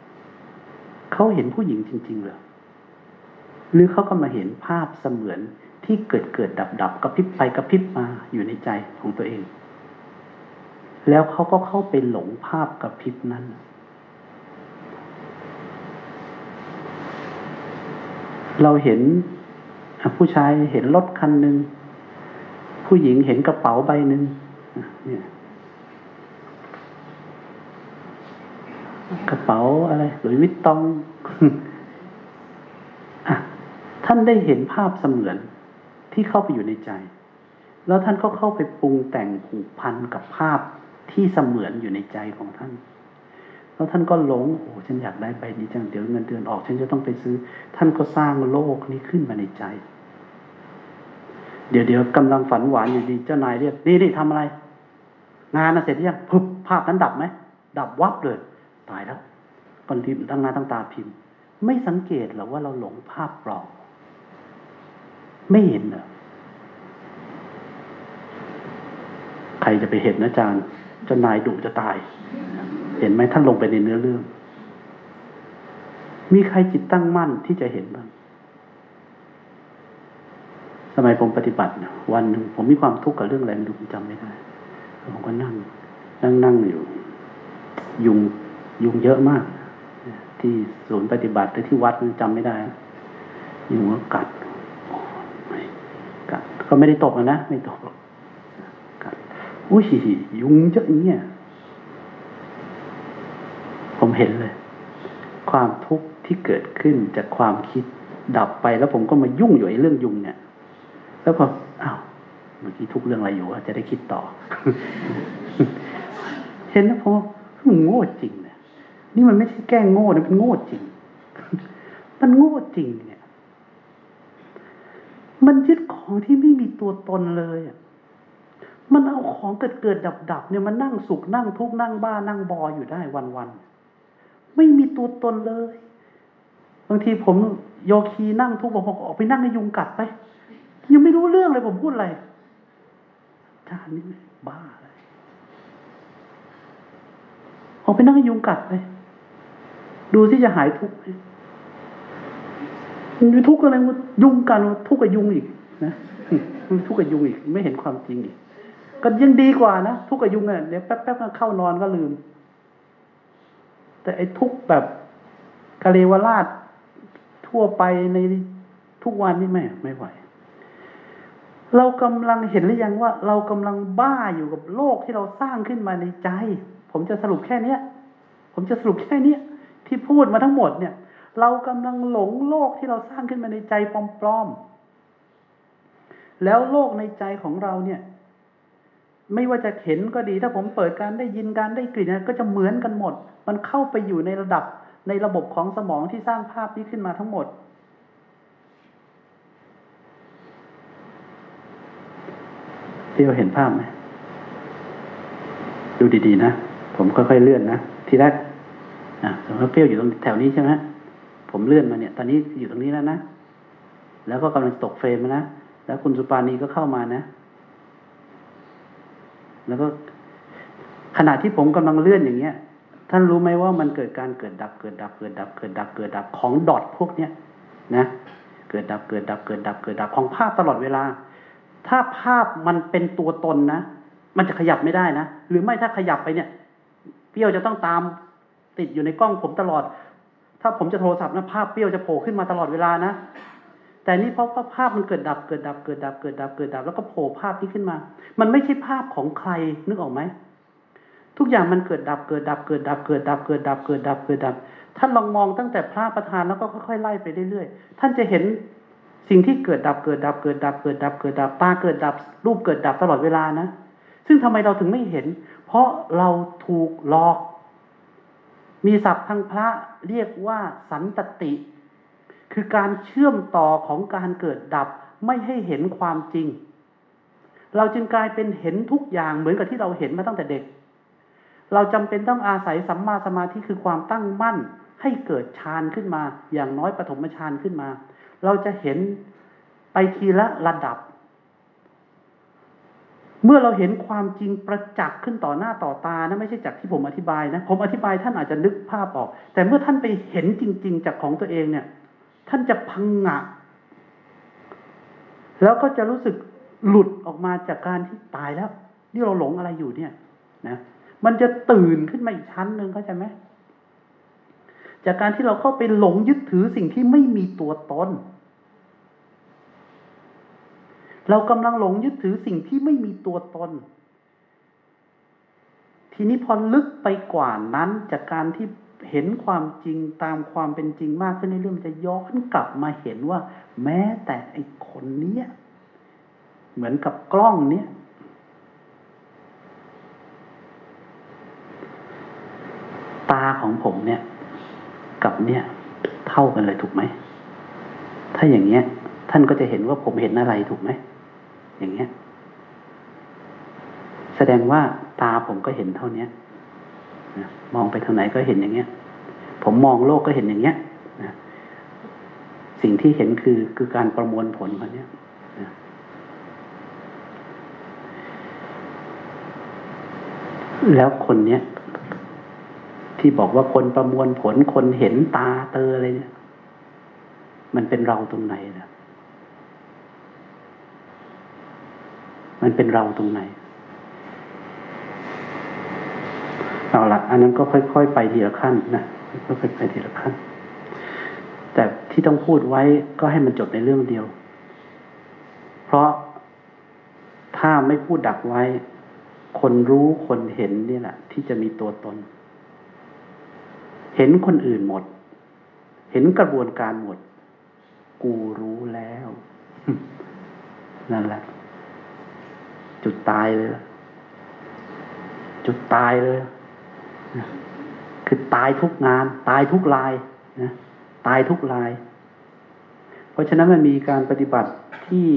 เขาเห็นผู้หญิงจริง ๆเหรอหรือเขาก็มาเห็นภาพเสมือนที่เกิดเกิดดับดับกระพริบไปกระพริบมาอยู่ในใจของตัวเอง แล้วเขาก็เข้าไปหลงภาพกระพริบนั้น เราเห็นผู้ชายเห็นรถคันหนึ่งผู้หญิงเห็นกระเป๋าใบหนึ่งเนี่ย กระเป๋าอะไรหรือวิตตองอท่านได้เห็นภาพเสมือนที่เข้าไปอยู่ในใจ แล้วท่านก็เข้าไปปรุงแต่งผูกพันกับภาพที่เสมือนอยู่ในใจของท่าน แล้วท่านก็หลงโอ้ฉันอยากได้ใบนี้จังเดี๋ยวเงินเดือนออก ฉันจะต้องไปซื้อ ท่านก็สร้างโลกนี้ขึ้นมาในใจ เดี๋ยวเดี๋ยวกำลังฝันหวานอยู่ดีเจ้านายเรียกนี่นี่ทำอะไร งานน่ะเสร็จยังพึบภาพนั้นดับไหมดับวับเลย ตายแล้วก่อนรีบตั้งหน้าตั้งตาพิมพ์ ไม่สังเกตหรอว่าเราหลงภาพเปลอมไม่เห็นเหรอใครจะไปเห็นนะอาจารย์เจ้านายดุจะตาย เห็นไหมท่านลงไปในเนื้อเรื่อง มีใครจิตตั้งมั่นที่จะเห็นบ้างสมัยผมปฏิบัติวันหนึ่งผมมีความทุกข์กับเรื่องอะไรไม่รู้ผมจำไม่ได้ผมก็นั่ง นั่งนั่งอยู่ ยุง ยุงเยอะมาก ที่ศูนย์ปฏิบัติหรือที่วัดจำไม่ได้ ยุงก็กัดกัดก็ไม่ได้ตกนะไม่ตกกัดอุ้ยยุงเยอะอย่างเงี้ยผมเห็นเลย ความทุกข์ที่เกิดขึ้นจากความคิดดับไปแล้วผมก็มายุ่งอยู่ไอ้เรื่องยุงเนี่ย แล้วพออ้าวเมื่อกี้ทุกเรื่องอะไรอยู่จะได้คิดต่อ เห็นแล้วพอโง่จริง นี่มันไม่ใช่แกล้งโง่นะมันโง่จริง มันโง่จริงเนี่ย มันยึดของที่ไม่มีตัวตนเลยมันเอาของเกิดเกิดดับดับเนี่ยมันนั่งสุขนั่งทุกข์นั่งบ้านั่งบออยู่ได้วันวันไม่มีตัวตนเลยบางทีผมโยคีนั่งทุกข์บอกออกไปนั่งในยุงกัดไป ยังไม่รู้เรื่องเลยผมพูดอะไรอาจานนี่บ้าเลยออกไปนั่งให้ยุงกัดไป ดูที่จะหายทุกข์ไหมมันทุกข์อะไรมันยุงกันทุกข์กับยุงอีกนะทุกข์กับยุงอีก ไม่เห็นความจริงอีก ก็ยังดีกว่านะทุกข์กับยุงเนี่ยเดี๋ยวแป๊บๆเข้านอนก็ลืม แต่ไอ้ทุกข์แบบกะเลวราดทั่วไปในทุกวันนี่ไม่ไม่ไหว เรากำลังเห็นหรือยังว่า เรากำลังบ้าอยู่กับโลกที่เราสร้างขึ้นมาในใจ ผมจะสรุปแค่เนี้ย ผมจะสรุปแค่เนี้ย ที่พูดมาทั้งหมดเนี่ย เรากำลังหลงโลกที่เราสร้างขึ้นมาในใจปลอมๆ แล้วโลกในใจของเราเนี่ย ไม่ว่าจะเห็นก็ดี ถ้าผมเปิดการได้ยินการได้กลิ่นก็จะเหมือนกันหมด มันเข้าไปอยู่ในระดับในระบบของสมองที่สร้างภาพนี้ขึ้นมาทั้งหมดเปรี้ยวเห็นภาพไหมดูดีๆนะ ผมค่อยๆเลื่อนนะ ทีแรก อะสมมติเปรี้ยวอยู่ตรงแถวนี้ใช่ไหมผมเลื่อนมาเนี่ย ตอนนี้อยู่ตรงนี้แล้วนะ แล้วก็กำลังตกเฟรมนะ แล้วคุณสุปานีก็เข้ามานะ แล้วก็ขณะที่ผมกำลังเลื่อนอย่างเงี้ย ท่านรู้ไหมว่ามันเกิดการเกิดดับ เกิดดับ เกิดดับ เกิดดับ เกิดดับของดอทพวกเนี้ยนะ เกิดดับ เกิดดับ เกิดดับ เกิดดับของภาพตลอดเวลา ถ้าภาพมันเป็นตัวตนนะ มันจะขยับไม่ได้นะ หรือไม่ถ้าขยับไปเนี่ย เปรี้ยวจะต้องตาม ติดอยู่ในกล้องผมตลอด ถ้าผมจะโทรศัพท์นะภาพเปรี้ยวจะโผล่ขึ้นมาตลอดเวลานะ แต่นี่เพราะว่าภาพมันเกิดดับเกิดดับเกิดดับเกิดดับเกิดดับ แล้วก็โผล่ภาพนี้ขึ้นมา มันไม่ใช่ภาพของใครนึกออกไหมทุกอย่างมันเกิดดับเกิดดับเกิดดับเกิดดับเกิดดับเกิดดับเกิดดับ ท่านลองมองตั้งแต่พระประธานแล้วก็ค่อยๆไล่ไปเรื่อยๆ ท่านจะเห็นสิ่งที่เกิดดับเกิดดับเกิดดับเกิดดับเกิดดับตาเกิดดับ รูปเกิดดับตลอดเวลานะ ซึ่งทำไมเราถึงไม่เห็น เพราะเราถูกหลอก มีศัพท์ทางพระเรียกว่าสันตติ คือการเชื่อมต่อของการเกิดดับไม่ให้เห็นความจริง เราจึงกลายเป็นเห็นทุกอย่างเหมือนกับที่เราเห็นมาตั้งแต่เด็ก เราจำเป็นต้องอาศัยสัมมาสมาธิคือความตั้งมั่นให้เกิดฌานขึ้นมา อย่างน้อยปฐมฌานขึ้นมา เราจะเห็นไปทีละระดับ เมื่อเราเห็นความจริงประจักษ์ขึ้นต่อหน้าต่อตานะไม่ใช่จากที่ผมอธิบายนะ ผมอธิบายท่านอาจจะนึกภาพออก แต่เมื่อท่านไปเห็นจริง ๆ จากของตัวเองเนี่ย ท่านจะพังงะ แล้วก็จะรู้สึกหลุดออกมาจากการที่ตายแล้ว นี่เราหลงอะไรอยู่เนี่ย นะมันจะตื่นขึ้นมาอีกชั้นหนึ่งเข้าใจไหมจากการที่เราเข้าไปหลงยึดถือสิ่งที่ไม่มีตัวตน เรากำลังหลงยึดถือสิ่งที่ไม่มีตัวตน ทีนี้พอลึกไปกว่านั้นจากการที่เห็นความจริงตามความเป็นจริงมากขึ้นในเรื่องจะย้อนกลับมาเห็นว่า แม้แต่ไอ้คนเนี้ยเหมือนกับกล้องเนี้ยตาของผมเนี่ย กับเนี่ย เท่ากันเลยถูกไหม ถ้าอย่างเงี้ย ท่านก็จะเห็นว่าผมเห็นอะไรถูกไหม อย่างเงี้ย แสดงว่าตาผมก็เห็นเท่านี้นะมองไปทางไหนก็เห็นอย่างเงี้ย ผมมองโลกก็เห็นอย่างเงี้ยนะสิ่งที่เห็นคือคือการประมวลผลคนเนี้ยนะแล้วคนเนี้ยที่บอกว่าคนประมวลผลคนเห็นตาเตออะไรเนี่ย มันเป็นเราตรงไหนนะ มันเป็นเราตรงไหน เอาละอันนั้นก็ค่อยๆไปทีละขั้นนะก็ค่อยไปทีละขั้น แต่ที่ต้องพูดไว้ก็ให้มันจบในเรื่องเดียว เพราะถ้าไม่พูดดักไว้ คนรู้คนเห็นนี่แหละ ที่จะมีตัวตน เห็นคนอื่นหมด เห็นกระบวนการหมด กูรู้แล้ว นั่นแหละ จุดตายเลย จุดตายเลยคือตายทุกงาน ตายทุกลายนะตายทุกลาย เพราะฉะนั้นมันมีการปฏิบัติที่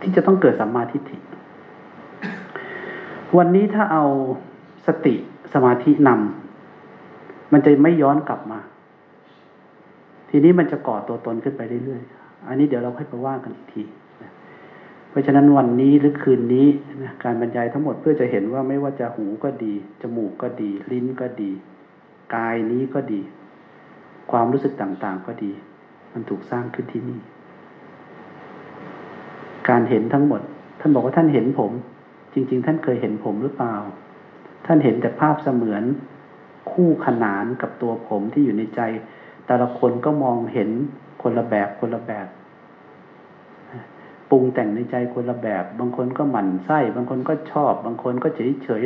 ที่จะต้องเกิดสัมมาทิฏฐิ วันนี้ถ้าเอาสติสมาธินำมันจะไม่ย้อนกลับมา ทีนี้มันจะก่อตัวตนขึ้นไปเรื่อยๆ อันนี้เดี๋ยวเราค่อยไปว่ากันอีกที ราะฉะนั้นวันนี้หรือคืนนี้นะการบรรยายทั้งหมดเพื่อจะเห็นว่าไม่ว่าจะหูก็ดี จมูกก็ดี ลิ้นก็ดี กายนี้ก็ดี ความรู้สึกต่างๆก็ดี มันถูกสร้างขึ้นที่นี่ การเห็นทั้งหมด ท่านบอกว่าท่านเห็นผม จริง ๆ ท่านเคยเห็นผมหรือเปล่า ท่านเห็นแต่ภาพเสมือนคู่ขนานกับตัวผมที่อยู่ในใจ แต่ละคนก็มองเห็นคนละแบบคนละแบบ ปรุงแต่งในใจคนละแบบ บางคนก็หมั่นไส้ บางคนก็ชอบ บางคนก็เฉยเฉย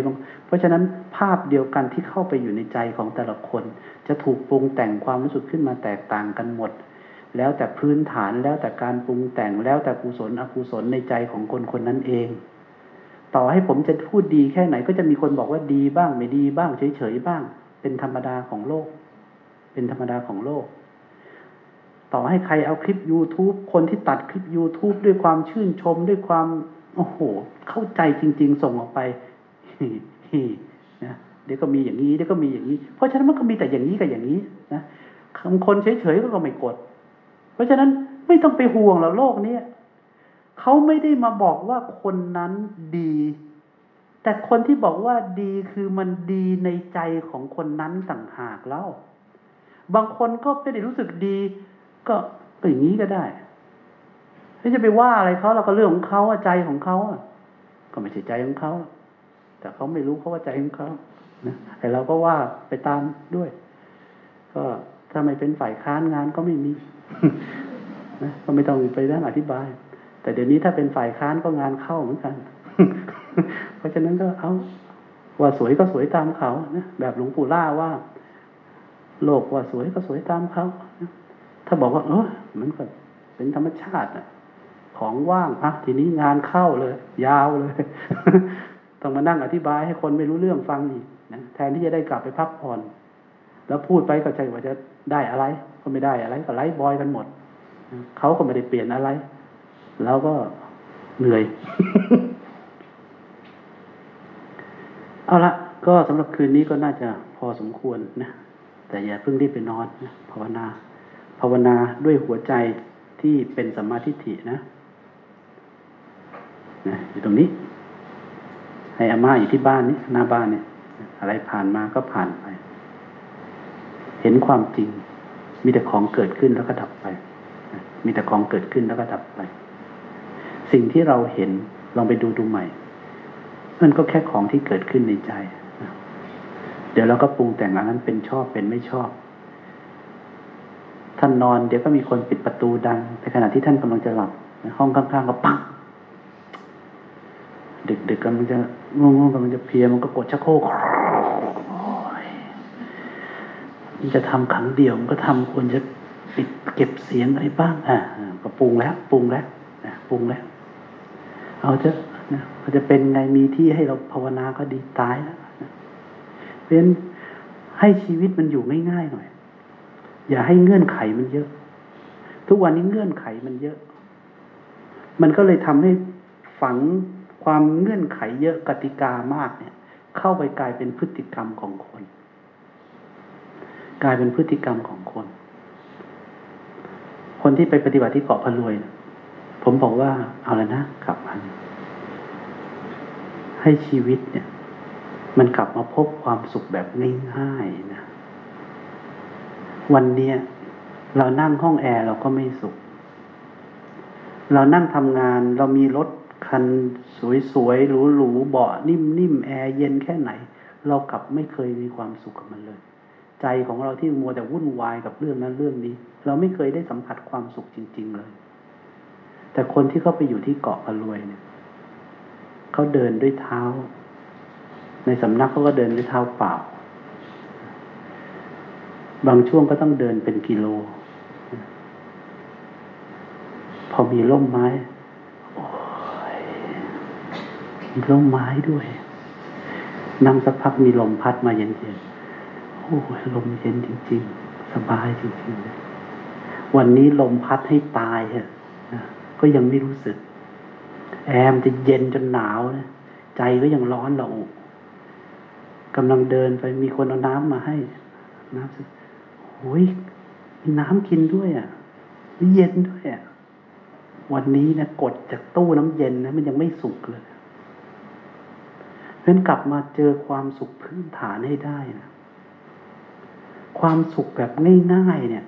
เพราะฉะนั้นภาพเดียวกันที่เข้าไปอยู่ในใจของแต่ละคน จะถูกปรุงแต่งความรู้สึกขึ้นมาแตกต่างกันหมด แล้วแต่พื้นฐานแล้วแต่การปรุงแต่งแล้วแต่กุศลอกุศลในใจของคนคนนั้นเอง ต่อให้ผมจะพูดดีแค่ไหนก็จะมีคนบอกว่าดีบ้างไม่ดีบ้างเฉยเฉยบ้าง เป็นธรรมดาของโลก เป็นธรรมดาของโลก ต่อให้ใครเอาคลิป YouTube คนที่ตัดคลิป YouTube ด้วยความชื่นชมด้วยความ โอ้โห เข้าใจจริง ๆ ส่งออกไปนะเดี๋ยวก็มีอย่างนี้เดี๋ยวก็มีอย่างนี้ เพราะฉะนั้นมันก็มีแต่อย่างนี้กับอย่างนี้นะคำคนเฉยๆก็ไม่กด เพราะฉะนั้นไม่ต้องไปห่วงแล้วโลกนี้เขาไม่ได้มาบอกว่าคนนั้นดี แต่คนที่บอกว่าดีคือมันดีในใจของคนนั้นต่างหากแล้ว บางคนก็ไม่ได้รู้สึกดี ก็ก็อย่างนี้ก็ได้ไม่จะไปว่าอะไรเขาเราก็เรื่องของเขาใจของเขาก็ไม่ใช่ใจของเขาแต่เขาไม่รู้เขาว่าใจของเขานะแต่เราก็ว่าไปตามด้วย ก็ถ้าไม่เป็นฝ่ายค้านงานก็ไม่มีนะก็ไม่ต้องไปนั่งอธิบาย แต่เดี๋ยวนี้ถ้าเป็นฝ่ายค้านก็งานเข้าเหมือนกัน เพราะฉะนั้นก็เอาว่าสวยก็สวยตามเขานะแบบหลวงปู่ล่าว่า โลกว่าสวยก็สวยตามเขา ถ้าบอกว่า เออมันก็เป็นธรรมชาติอะของว่างอะทีนี้งานเข้าเลย ยาวเลย ต้องมานั่งอธิบายให้คนไม่รู้เรื่องฟังอีกนะแทนที่จะได้กลับไปพักผ่อน แล้วพูดไปก็ใจว่าจะได้อะไร ก็ไม่ได้อะไร ก็ไล่บอยกันหมดเขาก็ไม่ได้เปลี่ยนอะไร แล้วก็เหนื่อย เอาละก็สำหรับคืนนี้ก็น่าจะพอสมควรนะ แต่อย่าเพิ่งรีบไปนอนนะภาวนา ภาวนาด้วยหัวใจที่เป็นสัมมาทิฏฐินะนะอยู่ตรงนี้ ให้อาม่าอยู่ที่บ้านนี้หน้าบ้านเนี่ย อะไรผ่านมาก็ผ่านไป เห็นความจริง มีแต่ของเกิดขึ้นแล้วก็ดับไป มีแต่ของเกิดขึ้นแล้วก็ดับไป สิ่งที่เราเห็นลองไปดูดูใหม่ มันก็แค่ของที่เกิดขึ้นในใจ เดี๋ยวเราก็ปรุงแต่งอันนั้นเป็นชอบเป็นไม่ชอบ ท่านนอนเดี๋ยวก็มีคนปิดประตูดังในขณะที่ท่านกำลังจะหลับห้องข้างๆก็ปังดึกๆกำลังจะง่วงๆกำลังจะเพียมันก็กดชักโครกมันจะทำขังเดียวมันก็ทำควรจะปิดเก็บเสียงอะไรบ้าง อ่าก็ปรุงแล้วปรุงแล้วนะปรุงแล้ว เอาจะนะมันจะเป็นไงมีที่ให้เราภาวนาก็ดีตายแล้วเพราะฉะนั้นให้ชีวิตมันอยู่ง่ายๆหน่อย อย่าให้เงื่อนไขมันเยอะ ทุกวันนี้เงื่อนไขมันเยอะ มันก็เลยทำให้ฝังความเงื่อนไขเยอะกติกามากเนี่ย เข้าไปกลายเป็นพฤติกรรมของคน กลายเป็นพฤติกรรมของคน คนที่ไปปฏิบัติที่เกาะพะรวยผมบอกว่าเอาละนะกลับมาให้ชีวิตเนี่ย มันกลับมาพบความสุขแบบง่ายๆน วันเนี้ยเรานั่งห้องแอร์เราก็ไม่สุข เรานั่งทำงานเรามีรถคันสวยๆหรูๆเบาะนิ่มๆแอร์เย็นแค่ไหน เรากลับไม่เคยมีความสุขกับมันเลย ใจของเราที่มัวแต่วุ่นวายกับเรื่องนั้นเรื่องนี้ เราไม่เคยได้สัมผัสความสุขจริง ๆ เลย แต่คนที่เขาไปอยู่ที่เกาะพะรวยเนี่ยเขาเดินด้วยเท้า ในสำนักเขาก็เดินด้วยเท้าเปล่า บางช่วงก็ต้องเดินเป็นกิโล พอมีร่มไม้มีร่มไม้ด้วยนั่งสักพักมีลมพัดมาเย็นๆ โอ้ยลมเย็นจริง ๆ สบายจริงๆเลยวันนี้ลมพัดให้ตายเหรอก็ยังไม่รู้สึก แอมจะเย็นจนหนาวนะใจก็ยังร้อนระอุกำลังเดินไปมีคนเอาน้ำมาให้ น้ำ โอ้ยมีน้ำกินด้วยอะมีเย็นด้วยอะวันนี้นะกดจากตู้น้ำเย็นนะมันยังไม่สุกเลยเพราะนั้นกลับมาเจอความสุขพื้นฐานให้ได้นะความสุขแบบง่ายๆเนี่ย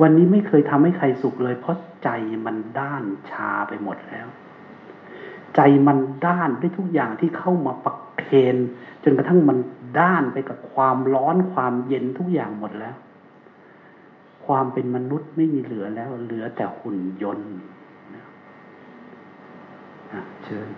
วันนี้ไม่เคยทำให้ใครสุขเลย เพราะใจมันด้านชาไปหมดแล้ว ใจมันด้านด้วยทุกอย่างที่เข้ามาปักเคนจนกระทั่งมันด้านไปกับความร้อนความเย็นทุกอย่างหมดแล้ว ความเป็นมนุษย์ไม่มีเหลือแล้ว เหลือแต่หุ่นยนต์เชิญ